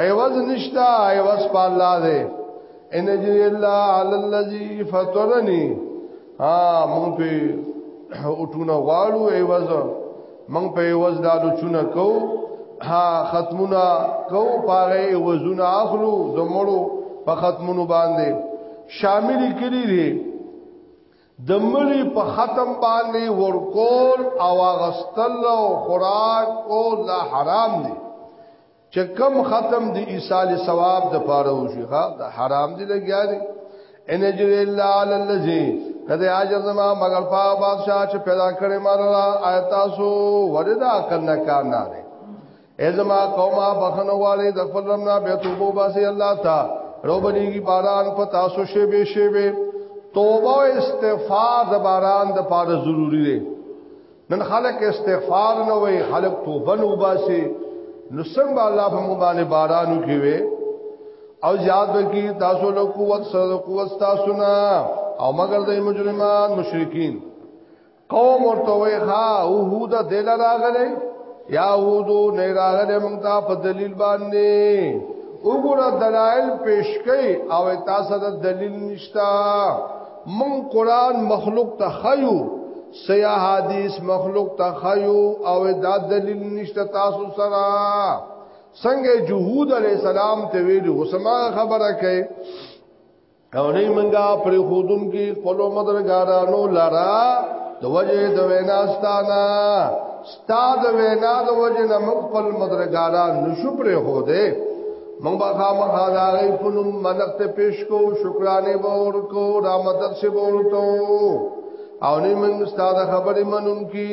عوض نشتا عوض په الله دی ان اجر الا علی الذی فطرنی ها مونږ په اوټونه غواړو عوض مونږ په عوض دالو چونه کو ها ختمونه کو پاره عوضونه اخلو زمړو په ختمونو باندې شامل کړي دي د مړي په ختم باندې ورکول او غستل او خوراک او لا حرام دي چې کم ختم دي ایصال ثواب د پاره وشي ها د حرام دي لګیا دي ان اجر الا علی الذی کده اجر زما مگر پا بادشاہ چې پیدا کړې مارلا آیتاسو وردا کنه کار نه ازما قومه بخنه والے د خپل رمنا به توبه باسي الله تا روبنيږي باران په تاسو شی به شی به توبه او استغفار د باران د پاره ضروری دی نن خلک استغفار نه وي خلک توبه نه وباسي نو څنګه الله په مو باندې بارانو کې وي او یاد وکي تاسو له قوت سره قوت تاسو نه او مگر د مجرمان مشرکین قوم ورته وی ها هود دل راغله یا هودو نه راغله مونږ ته په دلیل باندې وګوره دلایل پیش کړي او تاسو د دلیل نشتا مونږ قران مخلوق ته خیو سیا حدیث مخلوق ته خیو او دا دلیل نشتا تاسو سره څنګه جهود علی السلام ته ویلو سما خبره کوي او نه منګه پر خودم کې خپل مدرګارانو لرا د وجه د وینا ستانا ستا د وینا د وجه نه موږ خپل مدرګاران نشو پر خو دې موږ به خامخا دا غي په نوم منښت پیش کو شکرانه به ور کو را مدد سي ورته او نه موږ ستا د خبرې منون کې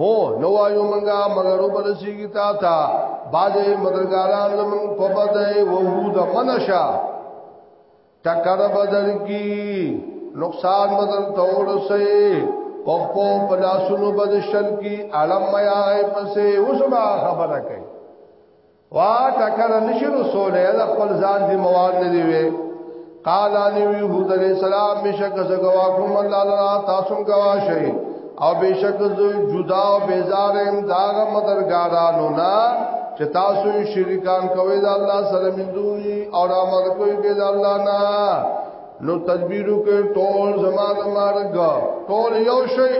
هو نو وایو منګه مگر وبرسیږي تا تا باجه مدرګاران زمون په بده وحود منشا ټکر بدل کی نقصان بدل تور سه پخپو پلاسونو بدشل کی علم میا پسې اوس ما خبره کوي وا ټکر نشو سولې د خپل ځان دی مواد نه دی وی قال ان يهود عليه السلام بشک زګوا کوم الله لرا تاسو غوا شي او بشک جدا او بیزار هم داغ مدرګارانو نه چې تاسو شریکان کوي د الله سره من دوی او امر کوي به د الله نه نو تدبیرو کې ټول زمان مارګ ټول یو شي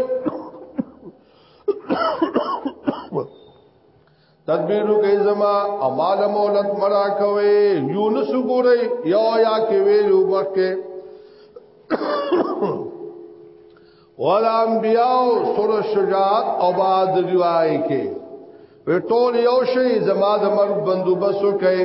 تدبیرو کوي زما امال مولت مرا کوي یونس ګوري یا یا کې ویلو مکه ولا انبیاء سر شجاعت او بعد دیوای کې وی ټول یو شی زما د مرګ بندوبسو کوي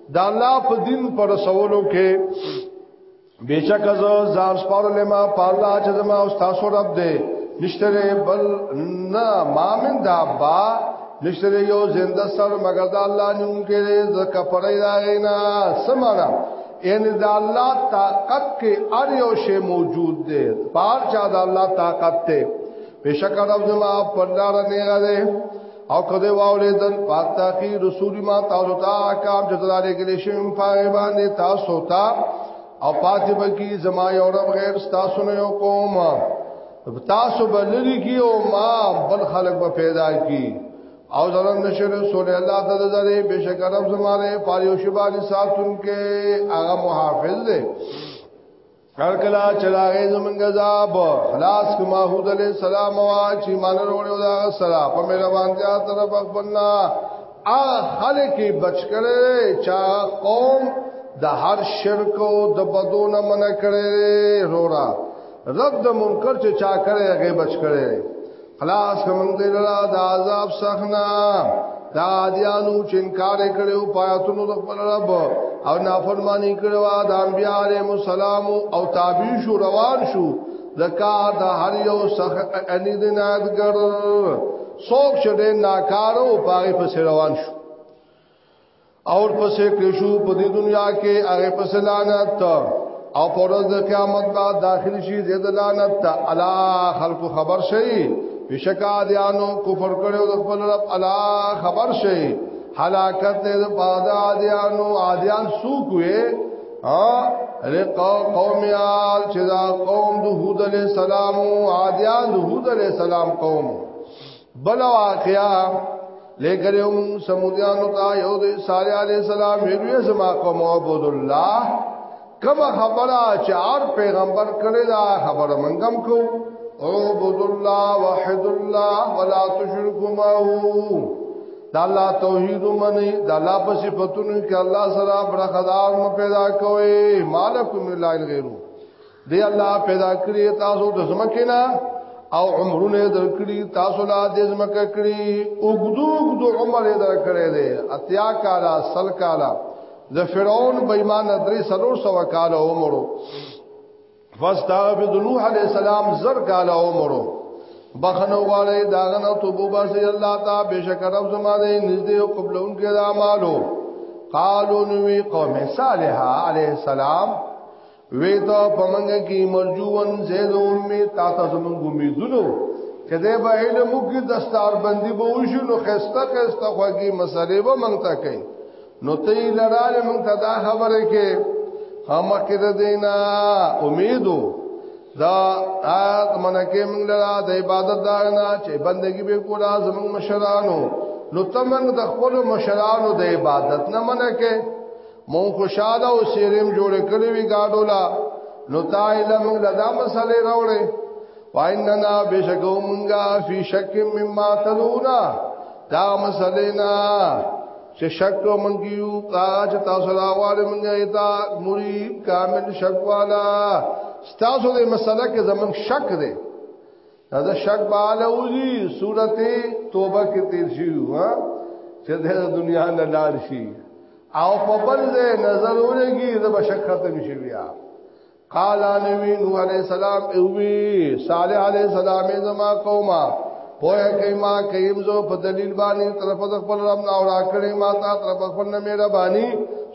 دا الله په دین پر رسولو کې بیشک از زار سپارو لما پالا چې زما او تاسو رب دې نشته بل نه مامن دا با نشته یو زنده سر مگر دا الله نوم کې زکه پړی دا غینا سمانا ان دا الله طاقت کې ار یو شی موجود دی پار چا دا الله طاقت ته بشک رب زما پندار نه غره او کده واولې دن پاتا کی رسول ما تاسو ته احکام جزاله کې لشم پای باندې تاسو ته او پاتې بکی زما یو رب غیر تاسو نه یو قوم تاسو بلری کی او ما بل خلق به پیدا کی او زرن نشر رسول الله تعالی زره بشک رب زما له پاریو شبانی ساتون کې هغه محافظ دی هر کله چې راغې زمونږ عذاب خلاص کو ماحود علی السلام او چې مان وروړو دا سره په مهربانتیا طرف خپلنا ا خلک بچ کړي چا قوم د هر شرک او د بدون من کړي رورا رب د منکر چې چا کړي هغه بچ کړي خلاص کوم دې لرا د عذاب سخنا دا دیانو چې انکار کړو پاتونو د خپل رب او نافرمانی کړو د انبیاء علیهم السلام او تابع شو روان شو زکار د هر یو سخ انی د نادګر څوک چې ناکارو پاره په روان شو اور پسې کښو په دې دنیا کې هغه پس لعنت او پرز د قیامت با داخل شي زید لعنت تا الا خلق خبر شي بشکا دیانو کفر کړو د خپل رب الا خبر شي حلاکت د بادا دیانو عادیان سوق وي ها لقا قوم یال چې دا قوم د هود علی السلام عادیان د هود علی السلام قوم بل واقعا لیکن هم سمودیانو تا یو دی صالح علیہ السلام ویلوی زما قوم عبد الله کما خبره چې هر پیغمبر کړی دا خبره منګم کو عبد الله وحد الله ولا تشركوا معه دا الله توحید منی دا الله په صفاتونو کې الله سره برخدار مو پیدا کوي مالک من الله غیره دی الله پیدا کړی تاسو د زمکه نه او عمرونه درکړي تاسو لا د زمکه کړی اوګدو اوګدو عمر درکړی دی اتیا کالا سل کالا د فرعون بېمان درې سلور سو کالا عمرو فاستغفر نوح علیہ السلام زر کالا عمرو بخنو والے داغنا توبو باسی اللہ تا بے شکر رب زمانے نزدے و قبل ان کے دامالو قالو نوی قوم صالحہ علیہ السلام وی تا پمنګ کی مرجوون زید امید تا تاسو مونږ امیدونو کده به علم وګي دستار بندي به وشو نو خسته خسته خوږي مسلې به مونږ ته کوي نو ته یې لړال مونږ ته دا خبره کې هم کې د دینا امیدو دا آت منکه مونږ لرا د عبادت دا نه چې بندگی به کولا زمونږ مشرانو نو تمنګ د خپل مشرانو د عبادت نه منکه مون خوشاله او سیرم جوړ کړی وی گاډولا نو تا علم لدا مسئله راوړې واننا بشکو مونږه فی شک مما تلونا دا مسئله نه چې شک مونږیو کاج تاسو راواله مونږه ایتا مری کامل شک والا تاسو دې مسئله کې زمون شک دی دا شک بالا وځي سورته توبه کې تیر شي وا چې د دنیا نه لار شي او په بل ځای نظر ولګي د بشک ختم شي بیا قال نبی نو علی السلام اوی صالح علی السلام زما قومه پوهه کوي ما کيم زو په دلیل باندې طرف د خپل رب نه اورا کړې ما تا طرف خپل نه مېره باندې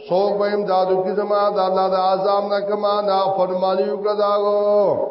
سو به امدادو کی زما د الله د عذاب نه کما نه فرمانی وکړه داغو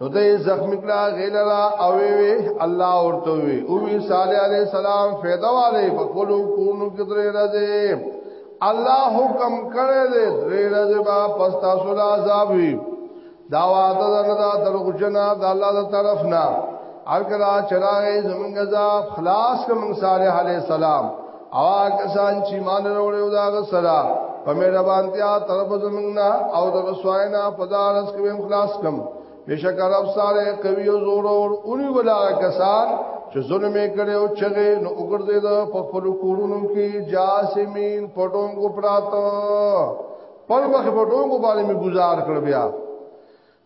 نو دې زخمی کړه غیلرا او وی الله ورته وی او وی صالح علی السلام فیدا والے په خپل کونو کې درې راځي الله حکم کړی دې درې راځي با پستا سولا عذاب وی دا واده نه دا درغو جنا د الله تر طرف نه الکلا چرای زمونږ عذاب خلاص کوم صالح علی السلام او کسان چې مان وروړو دا غسرا په مهربانتیا طرف زمنګنا او د رسواینا په دارس کې هم خلاص کم بشک رب ساره قوی او زور او اونی ولا کسان چې ظلم کړي او چغه نو وګرځي دا په خپل کورونو کې جاسمین پټون کو پراتو پر مخ پټون کو باندې می گزار کړ بیا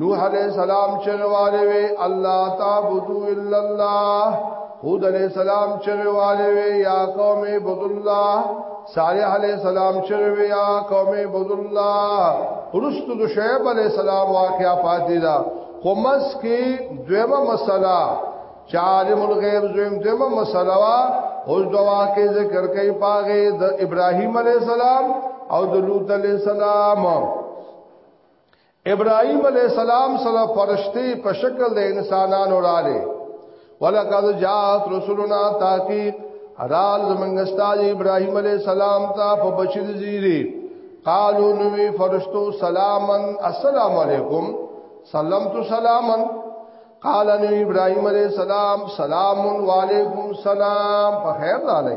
نوح علیہ السلام چغواله وی الله تعبدو الا الله هود علیہ السلام چغواله وی یا قوم عبد الله صالح علیہ السلام چغوی یا قوم عبد الله رست د شعیب علیہ السلام واقعا پاتې دا خمس کی دویمه مسله چې عالم الغیب زویم دویمه مسله وا اوس دوا کې ذکر کوي پاغه د ابراهیم علی السلام او د لوط علی السلام ابراهيم عليه السلام سره فرشتي په شکل د انسانانو رااله ولقد جاءت رسلنا تحقيق حلال زمنګ استاد ابراهيم عليه السلام ته په بچل زيري قالو نوې فرشتو سلامن السلام علیکم سلمت سلامن قال نو ابراهيم عليه السلام سلام علیکم سلام په خیر رااله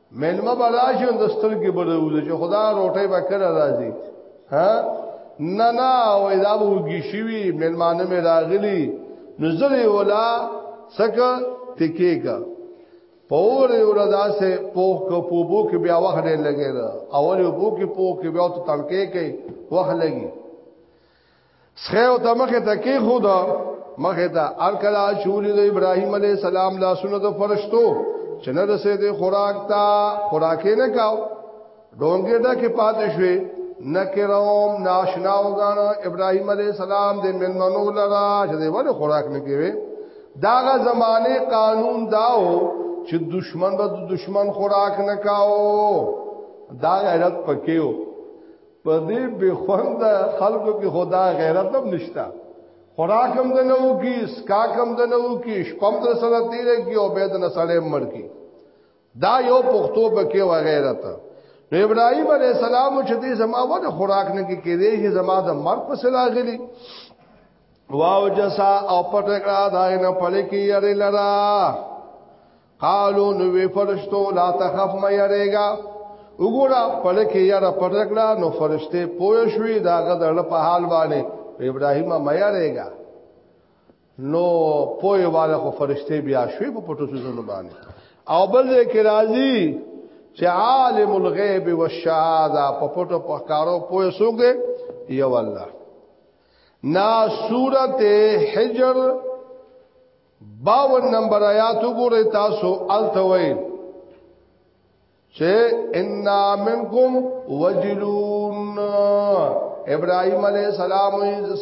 مېلمه به راشي نو د سترګې به راوځي چې خدا روټۍ به کله راځي ها نه نه وای دا به وږي شوي مېلمانه مې راغلي نو زه یې ولا سکه تکې کا پور یې ولا داسې پوخ کو پوبو کې بیا وخت لګي دا اول یې بو کې پوخ کې بیا ته تلکې کوي وخت لګي سخه او دمخه ته کې خدا مخه ته ار کلا شول د ابراهيم عليه السلام لا سنت فرشتو چې نه رسې د خوراک تا خوراک نه کاو ډونګې دا کې پاتې شوې نکروم ناشنا وګانا ابراهيم عليه السلام د منمنو لرا چې د ور خوراک نه کیوي داغه زمانه قانون داو چې دشمن به د دشمن خوراک نه کاو دا غیرت پکېو په دې به خوند خلکو کې خدا غیرت هم نشتا خوراک هم د نو کی سکاک هم د نو کی شپم در سره تیر کی او بيد نه سړې مړ کی دا یو پښتو بکې و غیرت نو ابراهيم عليه السلام چې دې زما ونه خوراک نه کې کېدې چې زما د مرګ په سلا غلي واو جسا او پټکړه دای نه پړې کې یاري لرا قالو نو وی فرشتو لا تخف ما یریګا وګوره پړکه یاره پړکړه نو فرشته پوه شوې دا غدړ په حال باندې ابراهیم ما یریګا نو پوه والا خو فرشته بیا شوې په پټو سوزونو باندې او بل ذکر راځي چې عالم الغیب والشهاده په پټو په کارو پوه سوګه یو الله نا سورته حجر باون نمبر آیات وګورئ تاسو التوي چې ان منکم وجلون ابراهيم عليه السلام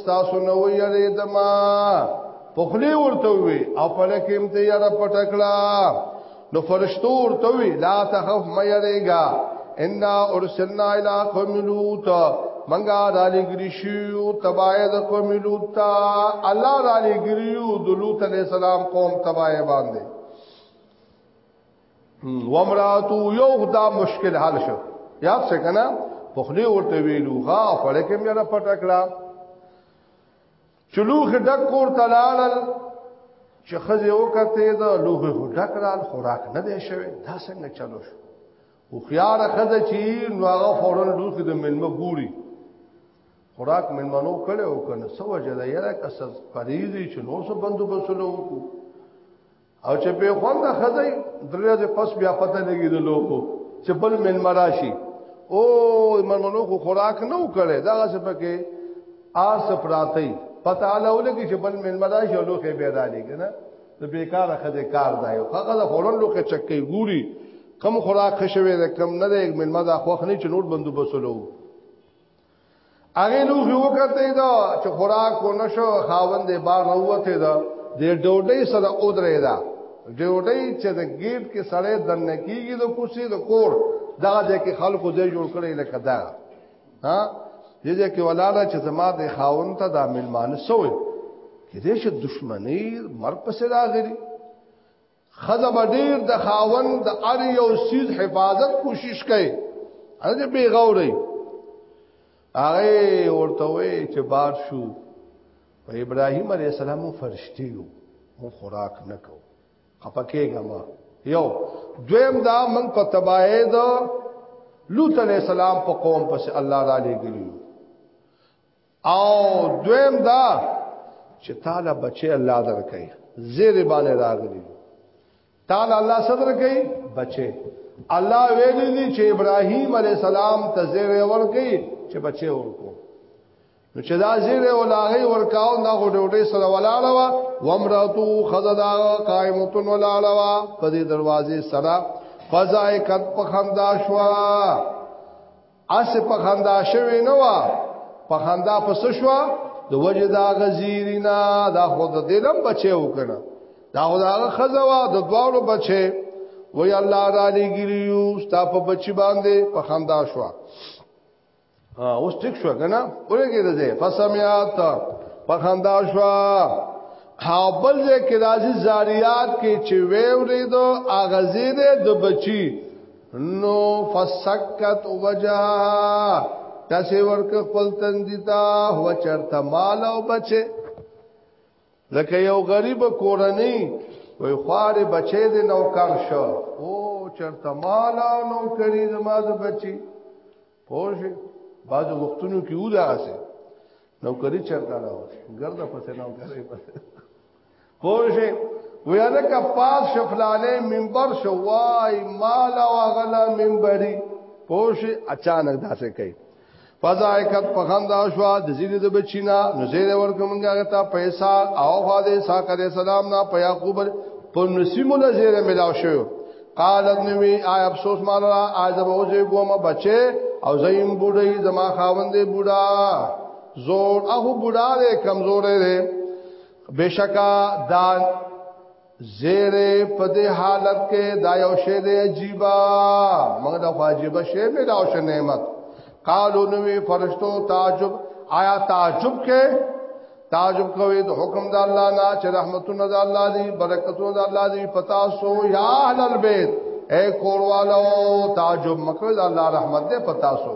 تاسو نو یری دما پخلی ورته وي او پلکې امتیار پټکړه نو فرشتو ورته وی لا تخف مې یریګا ان ارسلنا الى قوم لوط منګه را لګری شو تبای د قوم لوط تا الله را لګریو د لوط علی السلام قوم تبای باندې ومراتو یو خدا مشکل حل شو یاد څه کنه په خلی ورته ویلو غا فړکه مې را پټکړه چلوخ ډک کور تلالل چې خزه وکته دا لوخ ډک رال خوراک نه دی شوی دا څنګه چلو شو خو خيار خزه چې نو هغه فورن لوخ د منمه ګوري خوراک منمنو کړي او کنه سو جدا یره کس پریزي چې نو سو بندوبسلو کو او چې په خوند خزای درې ځې پس بیا پته لګي د لوکو چې بل من مراشي او منونو خو خوراک نه وکړي دا څه پکې آس پراتی پته اله ولګي چې بل من مراشي او لوکه به را لګي نه د بیکاره خزه کار دی هغه د خورن لوکه چکې ګوري کم خوراک خشوي ده کم نه ده ملما دا خوخ نه چې نور بندوبسلو هغه نو خو کته دا چې خوراک کو نشو خاوند بار روته دا د ډوډۍ سره او درې دا ډوډۍ چې د گیټ کې سړې دنه کیږي د کوسي د کور دا د کې خلکو دې جوړ کړي لکه دا ها دې کې ولاله چې زما د خاوند ته دا ملمانه سوې کې دې چې دشمنی مرګ پسې راغلي خزه بدیر د خاون د ار یو سیز حفاظت کوشش کوي هغه به غوري هغه ورته وي چې بار شو په ابراهيم عليه السلام فرشتي یو مو خوراک نکو خپکهګه ما یو دویم دا من په تباہی دا لوط علیہ السلام په قوم پس الله را لګلی او دویم دا چې تعالی بچي الله درکې زیر باندې راغلی تعالی الله صدر کوي بچي الله ویلی دی چې ابراهیم علی السلام ته زیر ورکې چې بچي ورکو نو چې دا زیر ولاغي ورکاو دا غډوډي سره ولاړه وا ومراتو خزدا قائمتون ولاړه وا په دې دروازې سره فزای کت پخندا شوا اس په خندا شوی نه وا په خندا پس شو د وجه دا غزیرینا دا خود د دلم بچي وکنه دا خدا خزوا د دوالو بچي وی الله را لګیو ستا په بچی باندې په خندا شو اوس ټیک شو کنه ورګه ده فسمیات په خندا شو ها بل ځکه راځي زاریات کې چې ویورې دو اغازې ده د بچی نو فسکت وجهها تاسو ورک خپل تندیتا هو چرته مال او بچي لکه یو غریب کورنۍ وای خوار بچي د نوکر شو او چرته مال او نوکری زما د بچي پوه بعض وختونو کې ودا اسه نوکری چرته راوځي ګرځه پسې نوکری پسې پوجي ویا د کفاس شفلاله منبر شو وای مال او غلا منبري پوجي اچانک داسې کوي فزایکت پخندا شو د زید د بچینا نو زید ورکمږه غتا پیسا او فاده ساکه سلام نا پیاقوب په نسیمو له زیر ملاو شو قالت نوی آی افسوس مالا آی زبا اوزی گوما بچه او زیم بودی زما خاوند بودا زور اخو بودا دے کمزور دے بشکا دا زیر په دې حالت کې دا یو شی دی عجیبا موږ دا واجب شی مې دا شی نعمت قالو نو فرشتو تعجب آیا تعجب کې تعجب کوي د حکم د الله نه چې رحمتونه د الله دی برکتونه د الله دی پتا سو یا اهل البیت اے کوروالو تعجب مکو د الله رحمت دې پتا سو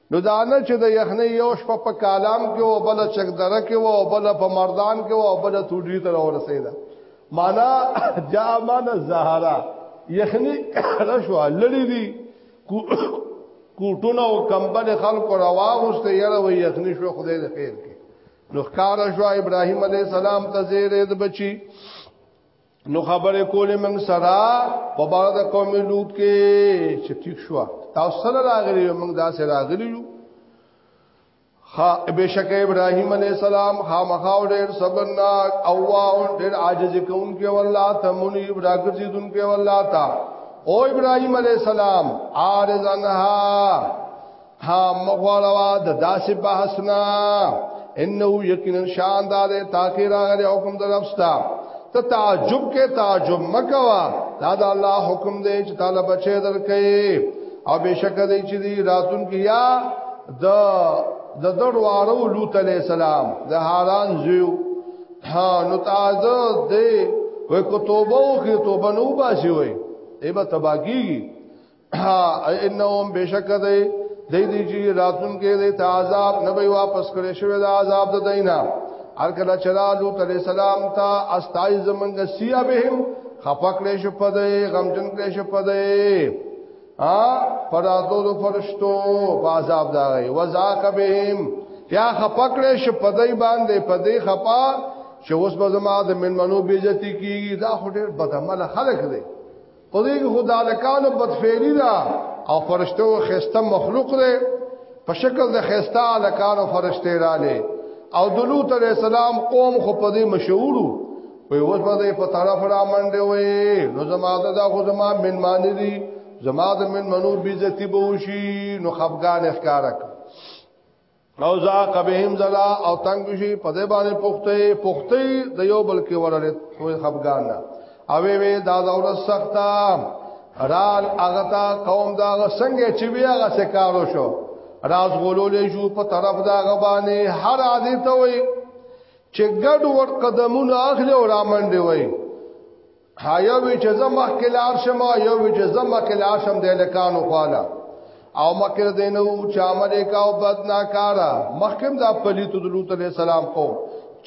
نو دا نه چې د یخنې یو شپه په کالام کې او بل چک دره کې او بل په مردان کې او بل توډی تر ورسېده معنا جامن زهرا یخنې رشوا لړې دي کوټونه او کمبل خلکو راواغسته یره وي یخنې شو خدای دې خیر کې نو ښکار شو ابراهيم عليه السلام ته زیره د بچي نو خبرې کولې موږ سره په بار د قوم لوط کې چې ټیک شو تاسو سره راغلی موږ دا سره راغلی یو خا بشک ابراهيم عليه السلام خامخاو ډېر صبرناک او واو ډېر عاجز کون کې والله تمونی راګرځي دن کې والله تا او ابراهيم عليه السلام عارض انها ها مغوالوا د داسې بحثنا انه یقینا شان دار تاکي راغلی حکم درفستا ته تعجب کې تعجب مکوا دا د الله حکم دی چې تعالی بچي درکې او بشک دی چې دی راتون کې یا د د دروارو لوط علی السلام د هاران زیو ها نو تازه دی وې کو توبه او کې توبه نو باسي وې ایبه تباګي انهم بشک دی دی دی چې راتون کې دی ته عذاب نه به واپس کړي شوی دا عذاب د دینا هر کله چلالو تعالی سلام تا استای زمنګ سیا بهم خپکړې شو پدې غمجن کړې شو پدې ا پراتو د فرشتو په عذاب دا غي وزاق بهم یا خپکړې شو پدې باندې پدې خپا چې اوس به زما د منمنو بیزتی کیږي دا خټه بدعمل خلک دی په دې کې خدا لکانو بدفعلی دا او فرشتو خسته مخلوق دی په شکل د خسته لکانو فرشته را لې او د لوط علی السلام قوم خو په دې مشهورو په اوس باندې په طرف را منډه وي نو زماده دا خو زما من معنی دي زماده من منو بیزتی بوشي نو خفقان اخکارک او ذا قبهم زلا او تنگ شي په دې باندې پخته پخته د یو بل کې ورلې کوئی خفقان نه او وی دا دور سخته رال اغتا قوم دا څنګه چې بیا غا سکارو شو راز غولولې شو په طرف دا غبانې هر عادی ته وي چې ګډ ور قدمونه اخلي او رامنډي وي هایا وی چې زما کلار شم یو وی چې زما کلار شم د لکانو خواله او مکر دینو چې عمل کا او بد نه کارا مخکم دا پلیت د لوط علی السلام کو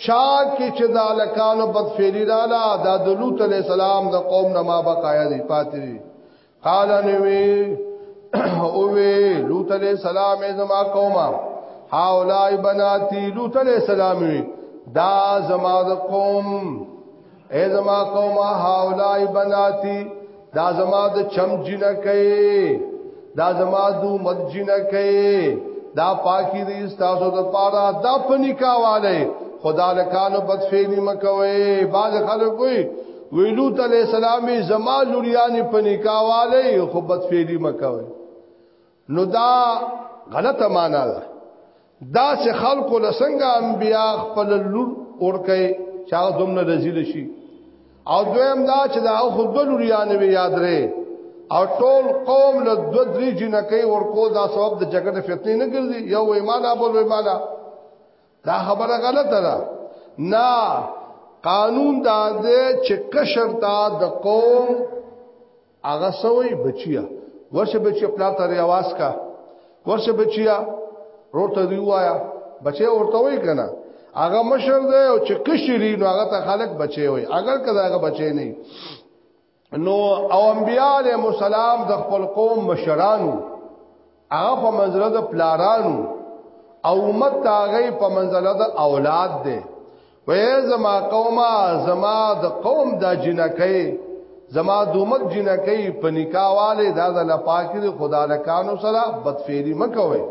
چا کې چې دا لکانو بد فعلی رااله دا د لوط علی السلام د قوم نه ما بقایا دی پاتې قال نوی اووی لوط علیہ السلام زما قوما هاولای بناتی لوط علیہ السلام دا زما د قوم ای زما قوما هاولای بناتی دا زما د چم جنکې دا زما د مد جنکې دا پاکی دی تاسو د پاره دا پنیکاواله خدا لکانو بدفعلی مکوي باز خلک کوئی ویلو تعالی السلام زما لوریان په نکاواله خو بدفعلی مکوي نو دا غلطه معنا ده دا چې خلکو لسنګ انبیا خپل لور اورکه چا دومره رزیل شي او دویم دا چې دا خو د لوریان وی یاد رې او ټول قوم له دو درې جنکې ورکو دا سبب د جګړې فتنې نه ګرځي یو ایمان ابو ایمانا دا خبره غلطه ده نه قانون دا دی چې کشر تا د قوم هغه سوې بچیا ورشه بچیا پلا تر आवाज کا ورشه بچیا روته دی وایا بچیا ورته وای کنه هغه مشر دی او چې کشری نو هغه ته خلک بچي وي اگر کدا هغه بچي نه نو او انبیاء علیہ السلام د خپل قوم مشرانو هغه په منزله د پلارانو او امت هغه په منزله د اولاد دی وې زما قومه زما د قوم د جنکې زما د امت جنکې په نکاواله د الله پاکي د خدا لکانو سره بدفعلی مکوي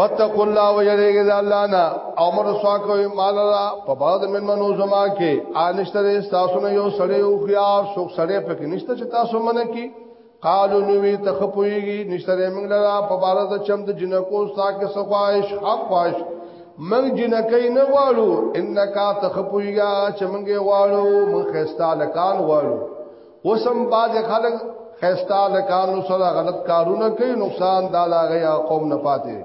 فتق الله ويرګ ذا الله نا عمر سواکو مال را په بعد من منو زما کې انشته تاسو نه یو سړی او خیا شوک سړی په کې نشته چې تاسو منه کې قالو نوې تخپويږي نشته موږ لرا په بار د چم د جنکو سا کې سخواش حق خواش موږ جنکې نه غواړو انکا تخپويږي چې موږ غواړو موږ خستا لکان غواړو وسم باز خلک خيستا لکانو سره غلط کارونه کوي نقصان دا لاغي قوم نه پاتې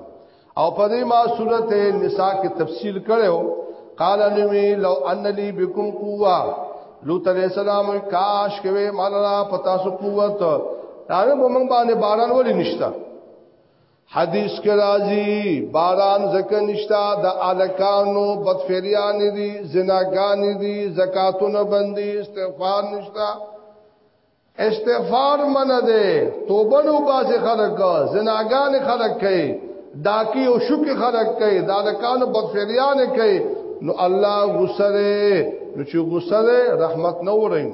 او په دې ما صورت نساء کې تفصیل کړو قال نوی لو ان لی بكم قوه لوط علیہ السلام کاش کوي مالا پتا سو قوت دا به موږ باندې باران ولې نشتا حدیث کې راځي باران زکه نشتا د الکانو بدفریان دي زناګان دي زکاتونه بندي استغفار نشتا استغفار من ده توبه نو باسي خلک زناګان خلک کوي داکی او شک خلق کوي دا د کانو بدفریان کوي نو الله غسره نو چې غسره رحمت نه ورین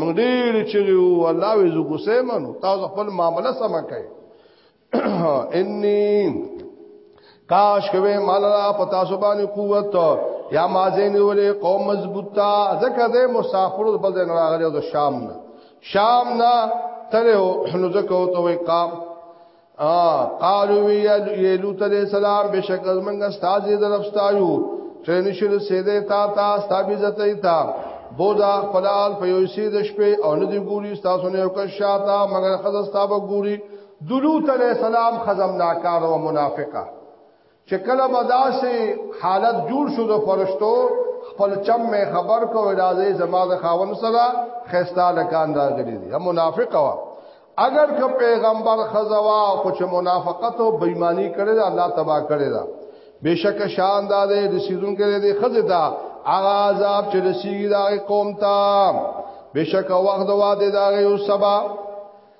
موږ ډېر چې وو الله وې زو غسه منو تاسو خپل معاملې سم کړئ انی کاش کوي مال را پتا سو باندې قوت یا مازین ولې قوم مضبوطه ځکه د مسافر بل نه راغلی د شام نه شام نه تلو نو ځکه ته وې قام قالو وی یا لوط علیہ السلام بشک از منګه استاد دې درپستایو ترنه شل سیده تا تا استاد عزت ایتا بودا خپلال په یو سی د شپې او نه دی ګوري تاسو نه وکړ شاته مگر خزه ستاب ګوري دلوت علی السلام خزم ناکار او منافقه چې کله به داسې حالت جوړ شو د فرشتو خپل چم مې خبر کو راځي زما د خاون سره خستا لکان راغلي دي هم منافق وا اگر که پیغمبر خزوا خو چې منافقت او بېماني کړي دا الله تبا کړي دا بشک شان دا دې رسیدون کې دې خزه دا هغه عذاب چې رسیږي دا قوم ته بشک وخت واده دا یو سبا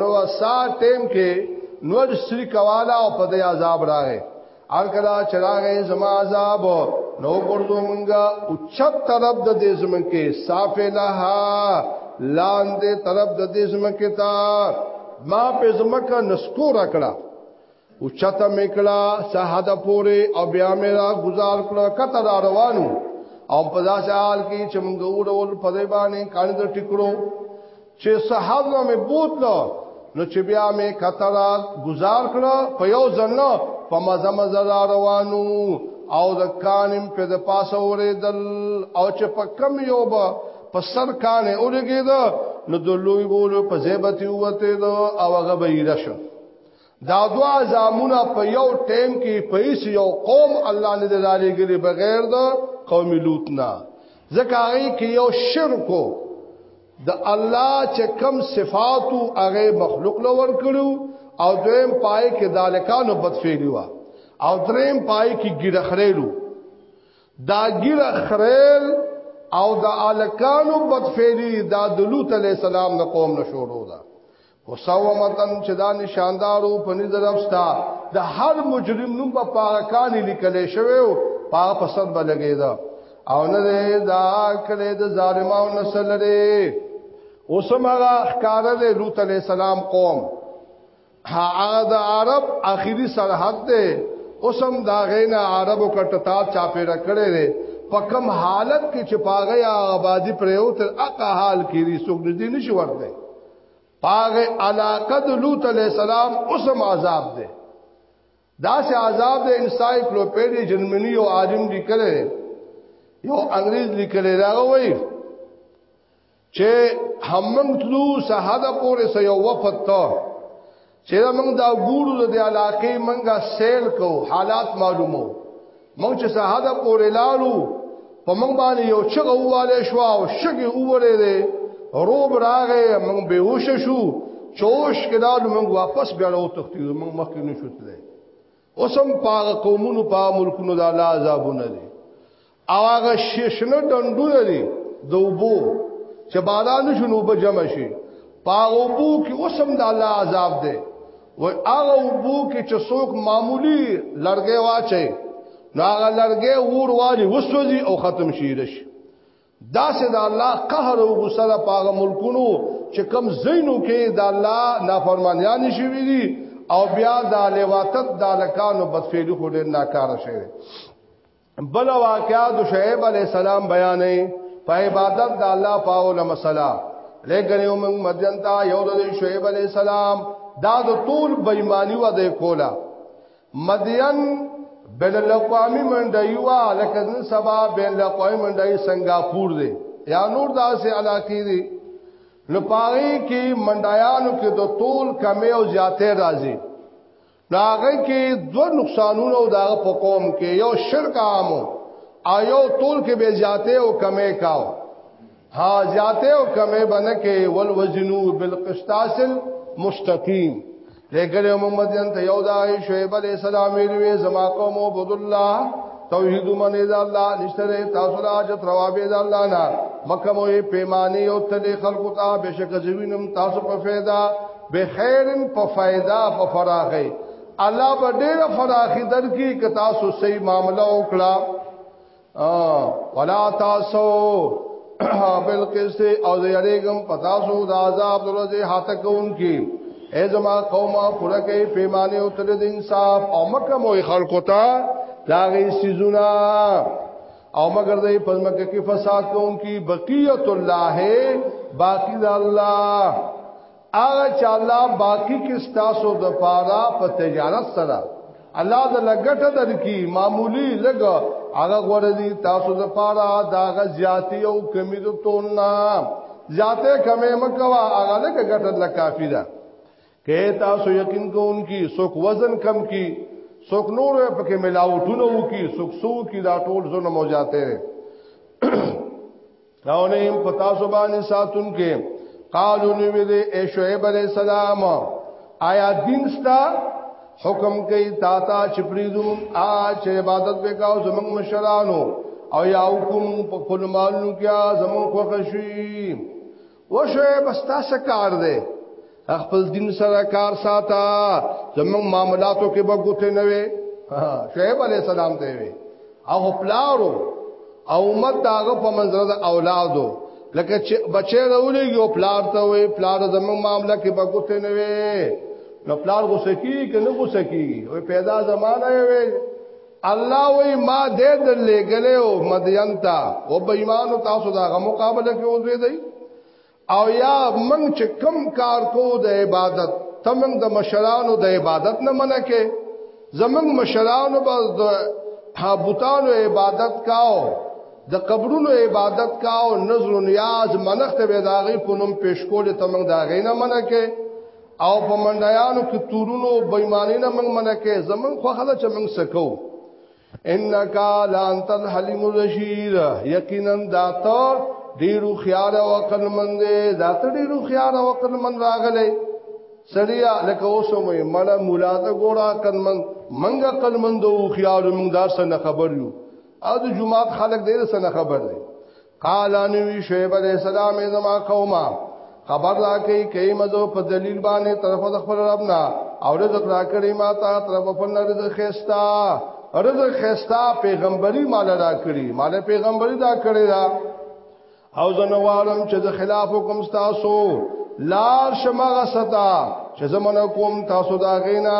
نو سات ټیم کې نور سری کوالا او په دې عذاب راغې ار کلا چراغې زما عذاب نو ګردو مونږه او چپ طرف د دې زمون کې صاف لها لاندې طرف د دې زمون کې تا ما په زمکه نسکو راکړه او چته میکړه سهاد پوره او بیا مې را گزار کړه کته را روانو او په داسې حال کې چې موږ وډول په دې باندې کاڼي د ټکړو چې سهاد نو مې بوتلو نو چې بیا مې کته را گزار کړه په یو ځل په مزه مزه را روانو او د کانم په د پاسه اوریدل او چې په کم یو به په سر کانه اورګید نو د لوی بولو په زیبتی وته او هغه به یې راشو دا دوا زامونه په یو ټیم کې په هیڅ یو قوم الله نه دلاري ګری بغیر د قوم لوط نه ځکه هغه کې یو شرکو د الله چې کم صفاتو هغه مخلوق لور کړو او دویم پای کې دالکانو بدفعلی وا او دریم پای کې ګډه خړېلو دا ګډه خړېل او د الکانو بدفعلی دا د لوط علی السلام نه قوم نه شروع ده وسومتن چې دا نشاندارو په نظر افستا د هر مجرم نوم په پاګه کان لیکل شوی او پاګه په سر بلګی دا او نه دا کله د ظالمانو نسل لري اوسمغه ښکار دی لوط علی السلام قوم هغه د عرب اخیری سرحد دی اوسم دا غینا عربو کټتا چا پیدا کړی دی په کم حالت کې چې پاګه یا آبادی پرېو تر اقا حال کې ری سوګ دې نشي ورته پاغه علاقه د لوط علی السلام اوسم عذاب ده دا سه عذاب د انسایکلوپیډیا جرمنی او عالم لیکل یو انګریز لیکل دا وایي چې همم تلو سهاده پورې سه یو وفد ته چې موږ دا ګورو د علاقې منګه سیل کو حالات معلومو موږ چې ساده پورې لالو په موږ باندې یو چغه واله شو او شګي اوره دې روب راغې موږ بهوش شو چوش کډال موږ واپس بیاړو تختیو موږ مخکې نشو تللی اوسم پاغه قومونو په ملکونو د الله عذابونه دي او هغه شیشنه ډندونه دي دوبو چې باران شنو به جمع شي پاغه بو کې اوسم د الله عذاب دي و هغه بو کې چې څوک معمولی لړګي واچي نو هغه لړګي ور والی وسوځي او ختم شي رش دا سه د الله قهر او غصه د پاغه ملکونو چې کم زینو کې د الله نافرمانیان شي ویلي او بیا د لواتت د لکانو بدفعلی خو ډیر ناکار شي بل واقعا د شعیب علی السلام بیانې په عبادت د الله پاول مسلا لیکن یو موږ مدین تا یو د شعیب علی السلام دا د طول بېمانی و د کولا مدین بین الاقوامی منډی وا لکه نن سبا بین الاقوامی منډی سنگاپور دی یا نور داسې علاقې دي نو پاره کې منډایانو کې د طول کمی او زیاتې راځي داغه کې دوه نقصانونه او داغه په قوم کې یو شرک عامو آیو طول کې به زیاتې او کمی کاو ها زیاته او کمه بنکه ول وزنو بالقسطاس المستقيم لګل محمد ان ته یو دا شعیب علی السلام وی زما قوم عبد الله توحید من اذا الله نشتره تاسو لا حاجت روابه اذا الله نه مکه مو پیمانی او تل خلق ته بشک زوینم تاسو په فایده به خیرن په فایده په فراغه الله به ډیره فراخي درکې که تاسو صحیح معاملې وکړه ولا تاسو بالقسط او زیریګم پتا سو د عذاب دروازه هاته کوم کی اے زما قومه پوره کې پیمانه او تل د انصاف او مکه مو خلقو ته داغي سيزونه او مگر دې پزمکه کې فساد کوم کی بقیت الله باقی د الله هغه چې الله باقی کې ستاسو د پاره په تجارت سره الله د لګټه درکې معمولی لګ هغه غوړې دي تاسو د پاره دا غ زیاتی او کمی د تونه زیاته کمی مکوا هغه لګ ګټه لا کافی ده کې تاسو یقین کوونکی څوک وزن کم کی څوک نور په کې ملاوټونه وکي څوک سو کی دا ټول زونه موجاته او نه هم پتا سو باندې ساتون کې قالو نو دې اے شعیب علیہ السلام آیا دین ستا حکم کوي تا تا چپریدو آج عبادت وکاو زمنګ مشرانو او یا حکم په خپل مالونو کې زمون خوښ شي و شعیب ستا سکار دې خپل دین سره کار ساته زموږ معاملاتو کې به ګوتې نه وي شعیب علی السلام ته وي او پلارو او امت داغه په منځره د اولادو لکه چې بچی راولېږي او پلار ته وي پلار زموږ معاملې کې به ګوتې نه وي نو پلار غوسه کیږي که نه غوسه کیږي او پیدا زمانہ وي الله وی ما دې درلې غلې او مدین تا او بېمانو تاسو دا غو مقابله کې وځې دی او یا منګ چې کم کار کو د عبادت تمنګ د مشرانو د عبادت نه منع کې زمنګ مشرانو به د حبوتانو عبادت کاو د قبرونو عبادت کاو نظر و نیاز منخت به داغي په نوم پیش کول تمنګ داغي نه منع کې او په منډیانو کې تورونو بېمانه نه منګ منع کې زمنګ خو خلا چې منګ سکو انك لانت الحليم الرشيد یقینا داتا ډیرو خيار او عقل مند ذات ډیرو خيار او عقل مند راغله سړیا لکه اوسمه مړه مولا ته ګورا عقل مند منګه عقل مند او خيار موږ دار سره خبر یو او د جمعات خلک دې سره خبر دی قال انوی شعیب علیہ السلام زما قومه خبر را کوي کای مزو په دلیل باندې طرف د خپل رب نه او رزق را کړی ما ته طرف خپل رزق خستا رزق خستا پیغمبري مال را کړی مال پیغمبري دا کړی دا او زنوالم چې د خلاف حکم تاسو لار شمغه ستا چې زمونه کوم تاسو دا غینا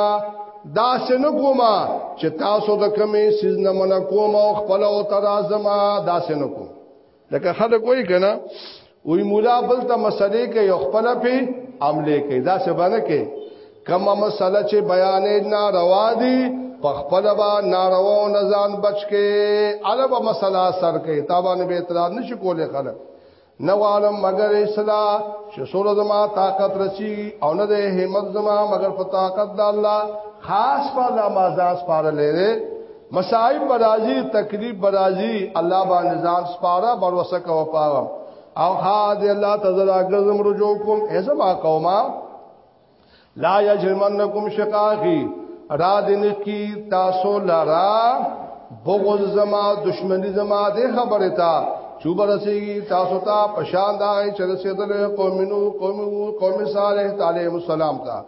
دا سنو کوما چې تاسو د کمې سیز نه من کوم او خپل او ترازما دا سنو کوم لکه خلک وای کنه وی مولا بل ته مسلې کې یو خپل په عملې کې دا څه باندې کې کما مسله چې بیانې ناروا دي په خپل با ناروا نه ځان بچ کې الوب مسله سر کې تابانه به اعتراض نشي کولای خلک نه غواړم مگر اصلاح چې سوره زما طاقت رسی او نه د همت زما مگر په طاقت د الله خاص په الله ما ځان سپاره لري مصائب برازي تکلیف برازي الله باندې ځان سپاره باروسه کوه پاوم او ها دې الله تعالی ګرځم رجوع کوم ایزما قومه لا یجرمنکم شقاقی را دنه کی تاسو لرا بغض زما دشمنی زما دې خبره تا چوب رسیږي تاسو ته پشان دا چې رسیدل قومینو قوم قوم صالح تعالی السلام تا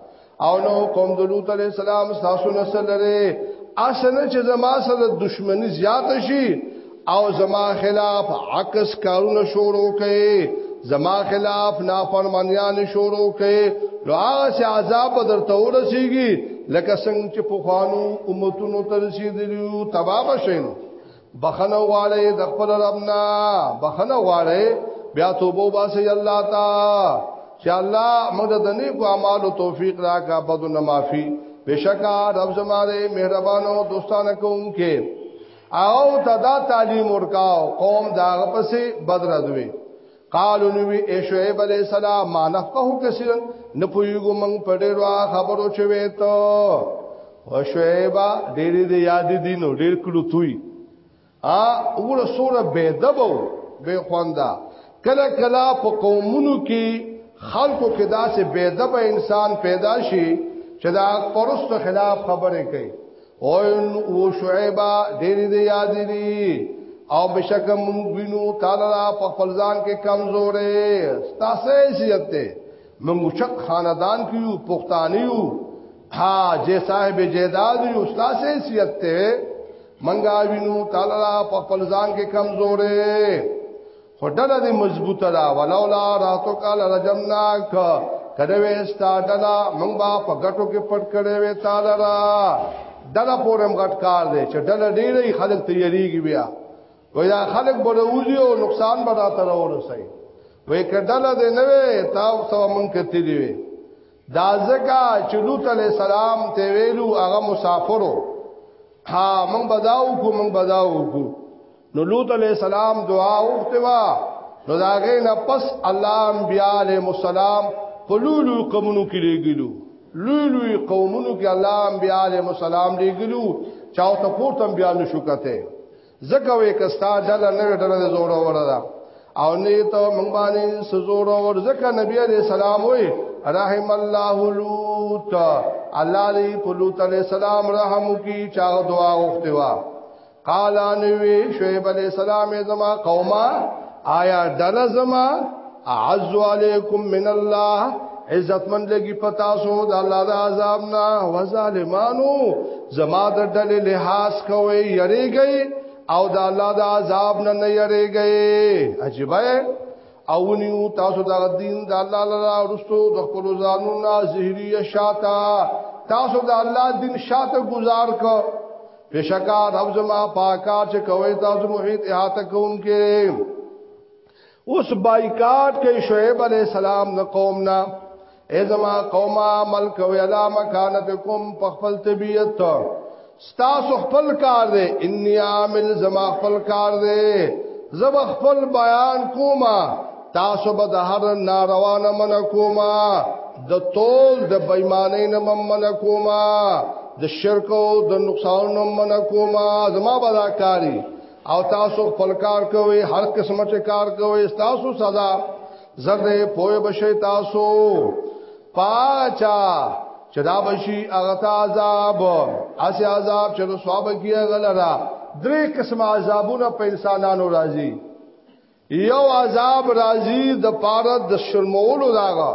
او نو قوم دلوت علی السلام تاسو نسل لري اسنه چې زما سره دشمنی زیات شي او زما خلاف عکس کارونه شروع کړي زما خلاف نافرمانیان شروع کړي نو هغه سي عذاب درته ورسیږي لکه څنګه چې په خوانو امتونو تر رسیدلیو تباب شین بخنه غواړي د خپل ربنا بخنه غواړي بیا توبه واسي الله تا چې الله موږ د نیکو اعمالو توفیق راکا بدو نه معافي بشکا رب زماره مهربانو دوستانه کوونکې او ته دا تعلیم ورکاو قوم دا غپسې بدر دوی قالو نبی اے شعیب علیہ السلام ما نفقه کثیرا نپویګو من پډېرو خبرو چوي ته او شعیب ډېر دې یاد دي نو ډېر کړو توي ا وګړه سوره بے دبو بے خواندا کله کله په قومونو کې خلکو کې داسې بے دبه انسان پیدا شي چې دا پرست خلاف خبرې کوي او او شعیبا ډېر دې یاد دي او بشک مونږ وینو تعالی را په خپل ځان کې کمزورې ستاسو حیثیت ته مونږ چک خاندان کې یو پښتانه یو ها جې صاحب جیداد یو ستاسو حیثیت ته مونږ وینو تعالی را په خپل ځان کې کمزورې خو ډله دې مضبوطه ده ولولا راتو کال رجمناک کده وې ستا ډله مونږ با په ګټو کې پټ کړې وې تعالی را ډله پورم غټ کار دی چې ډله ډېرې خلک تیاریږي بیا ویا خلک بروزي او نقصان به راته راورسي وې کډله دې نه وې تاسو مونږ کې تیری وې دا ځکه چې لوط علی السلام ته ویلو هغه مسافرو ها مونږ بداو کو مونږ بداو کو نو لوط علیہ السلام دعا وختوا نو داغه نه پس الله انبیاء علیہ السلام قلولو قومونو کې لګلو لولو قومونو کې الله انبیاء علیہ السلام لګلو چاو ته پورته بیا نشو کته زکه وې کستا ډله نه ډله زور وردا او نه ته مونږ باندې سزور ور زکه نبی علیہ السلام وې رحم الله لوط الله علیہ السلام رحم کی چا دعا وختوا قال انوي شعيب عليه السلام زما قوما آیا دل زما اعز عليكم من الله عزت من لګي پتا سو د الله د عذاب نه وظالمانو زما د دل لحاظ کوي یریږي او د الله د عذاب نه نه یریږي عجیب او نیو تاسو د دین د الله لپاره ورستو د خپل ځانو نه زهري شاته تاسو د الله دین شاته گزار کو بشکا رب زما پاکا چې کوي تاسو محیط احاطه کوم کې اوس بایکاټ کې شعیب علی السلام نه قوم نه ای زما قوم عمل کوي الا مکانتکم په خپل طبیعت ستاسو خپل کار دی انی عامل زما خپل کار دی زب خپل بیان کوما تاسو به د هر ناروا نه من کوما د تول د بېمانۍ نه من کوما د شرک او د نقصان نه من کوما زما به دا کاری او تاسو خپل کار کوئ هر قسمه چې کار کوئ تاسو سزا زرده پوی بشی تاسو پاچا چې دا بشي هغه ته عذاب اسی عذاب چې ثواب کیږي غلرا درې قسم عذابونه په انسانانو راځي یو عذاب راځي د پاره د شرمولو داغه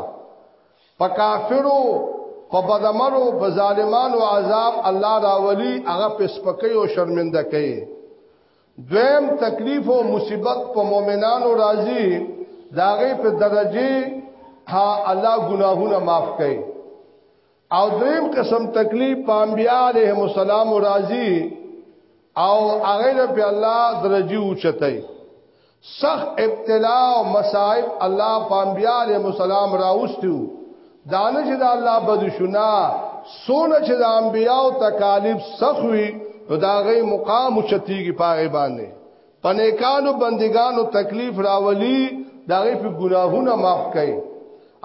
په کافرو په بدمرو په ظالمانو عذاب الله راولي هغه په سپکې او شرمنده کوي دویم تکلیف او مصیبت په مؤمنانو راځي داغه په درجه ها الله ګناهونه معاف کوي او دویم قسم تکلیف په انبیاء علیهم السلام راضی او هغه له په الله درجه اوچتای سخت ابتلا او مصائب الله په انبیاء علیهم السلام راوستو دانه چې د الله بد شنا سونه چې د انبیاء او تکالیف سخوي نو دا غي مقام اوچتیږي پاغه باندې پنیکانو بندگانو تکلیف راولی داغی پی گناهونه معاف کئ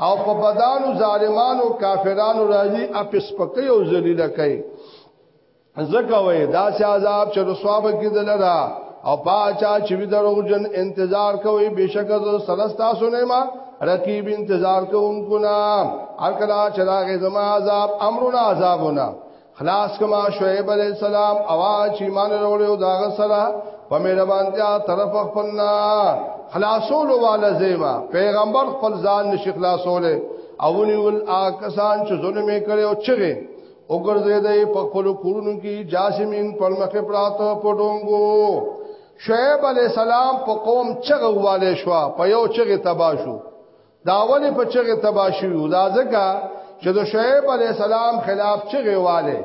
او په بدانو ظالمانو کافرانو راځي اپس پکې او ذلیل کئ زکه وې دا سي عذاب چې رسواب کې دلرا او پاچا چې وی درو جن انتظار کوي بشک ز سلستا سنما رقیب انتظار کوونکو نا ارکلا چراغ زما عذاب امرنا عذابنا خلاص کما شعیب علیہ السلام اواز چې مان وروړو داغه سره په مهربانتیا طرف خپلنا خلاصول والا زیما پیغمبر خپل ځان نشي خلاصول او نیول آکسان چې ظلم یې کړي او چغه وګرځیدې په خپل کورونو کې جاسمین پر مخه پراته پډونګو شعیب علی السلام په قوم چغه واله شو په یو چغه تبا شو دا ولې په چغه تباشي یو دا ځکه چې د شعیب علی السلام خلاف چغه والے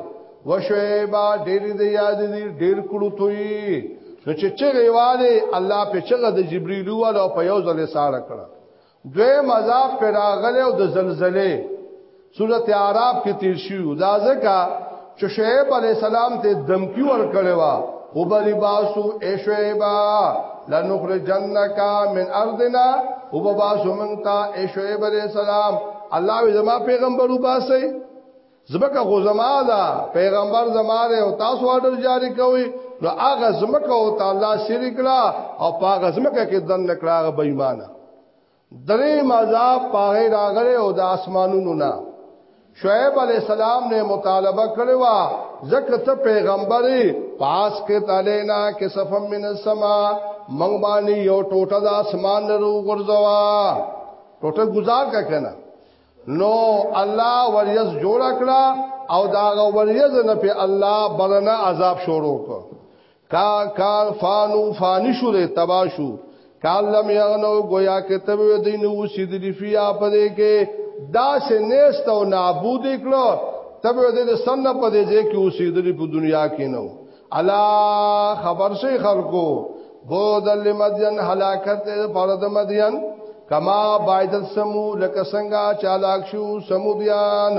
وشعیبا ډېر دې یاد دي ډېر کړو توي نو چې چغه والے الله په چغه د جبرئیل والا په یو ځل ساړه کړه دوی مذاب پر راغله او د زلزلې سورته اعراف کې تیر شو دا ځکه چې شعیب علی السلام ته دمکی ورکړی و او بری باسو ای شعیبا لنخرجنک من ارضنا او باسو منتا ای شعیب علی السلام الله وی زما پیغمبر وباسي زمکه خو زما دا پیغمبر زما دی او تاسو آرډر جاری کوئ نو هغه زمکه او تعالی شریک لا او هغه زمکه کې دن نکړه هغه بېمانه درې مذاب پاغه راغله او د اسمانونو نه شعیب علی السلام نے مطالبه کړو وا زکه ته پیغمبري پاس کې تعالینا کې صفم من السما منګ باندې یو ټوټه د اسمان نه وګرځوا ټوټه گزار کا کنه نو الله وریز جوړ کړه او دا وریز نه په الله برنه عذاب شروع کړ کا کار فانو فانی شو دے تبا شو کال لم یغنو گویا کې تبوی دین او سیدلی فی اپ دې کې دا سه نیست او نابود کړو تبوی دې سن په دې ځای کې اوسیدلی په دنیا کې نو الا خبر شي خلکو بودل مدین هلاکت فرد مدین کما بایدل سمو لکه څنګه چالاک شو سمودیان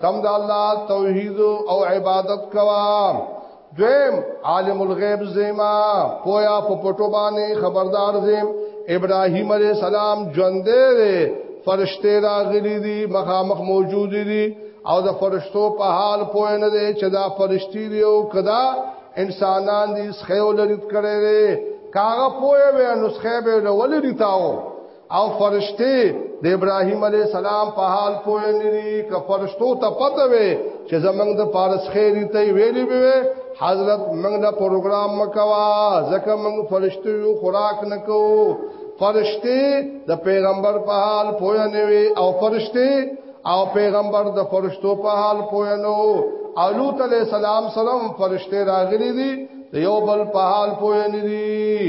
تم د الله توحید او عبادت کوا دویم عالم الغیب زیما پویا په پټو باندې خبردار زیم ابراهیم علی السلام ژوند دی فرشته راغلي دي مخامخ موجود دي او د فرشتو په حال پوه نه دي چې دا فرشتي دي او کدا انسانان دي سخیو لري کړي کاغه پوه وي نسخه به ولري تاو او فرشته د ابراهيم عليه السلام په حال پوه نه دي که فرشتو ته پته وي چې زمنګ د پارس خيري ته ویلي به حضرت موږ دا پروګرام مکوا ځکه موږ فرشتو یو خوراک نکو فرشته د پیغمبر په حال پوه نه وي او فرشته او پیغمبر د فرشتو په حال پوه نه وو علوت علی السلام سره فرشته راغلي دي یو بل په حال پوه نه دي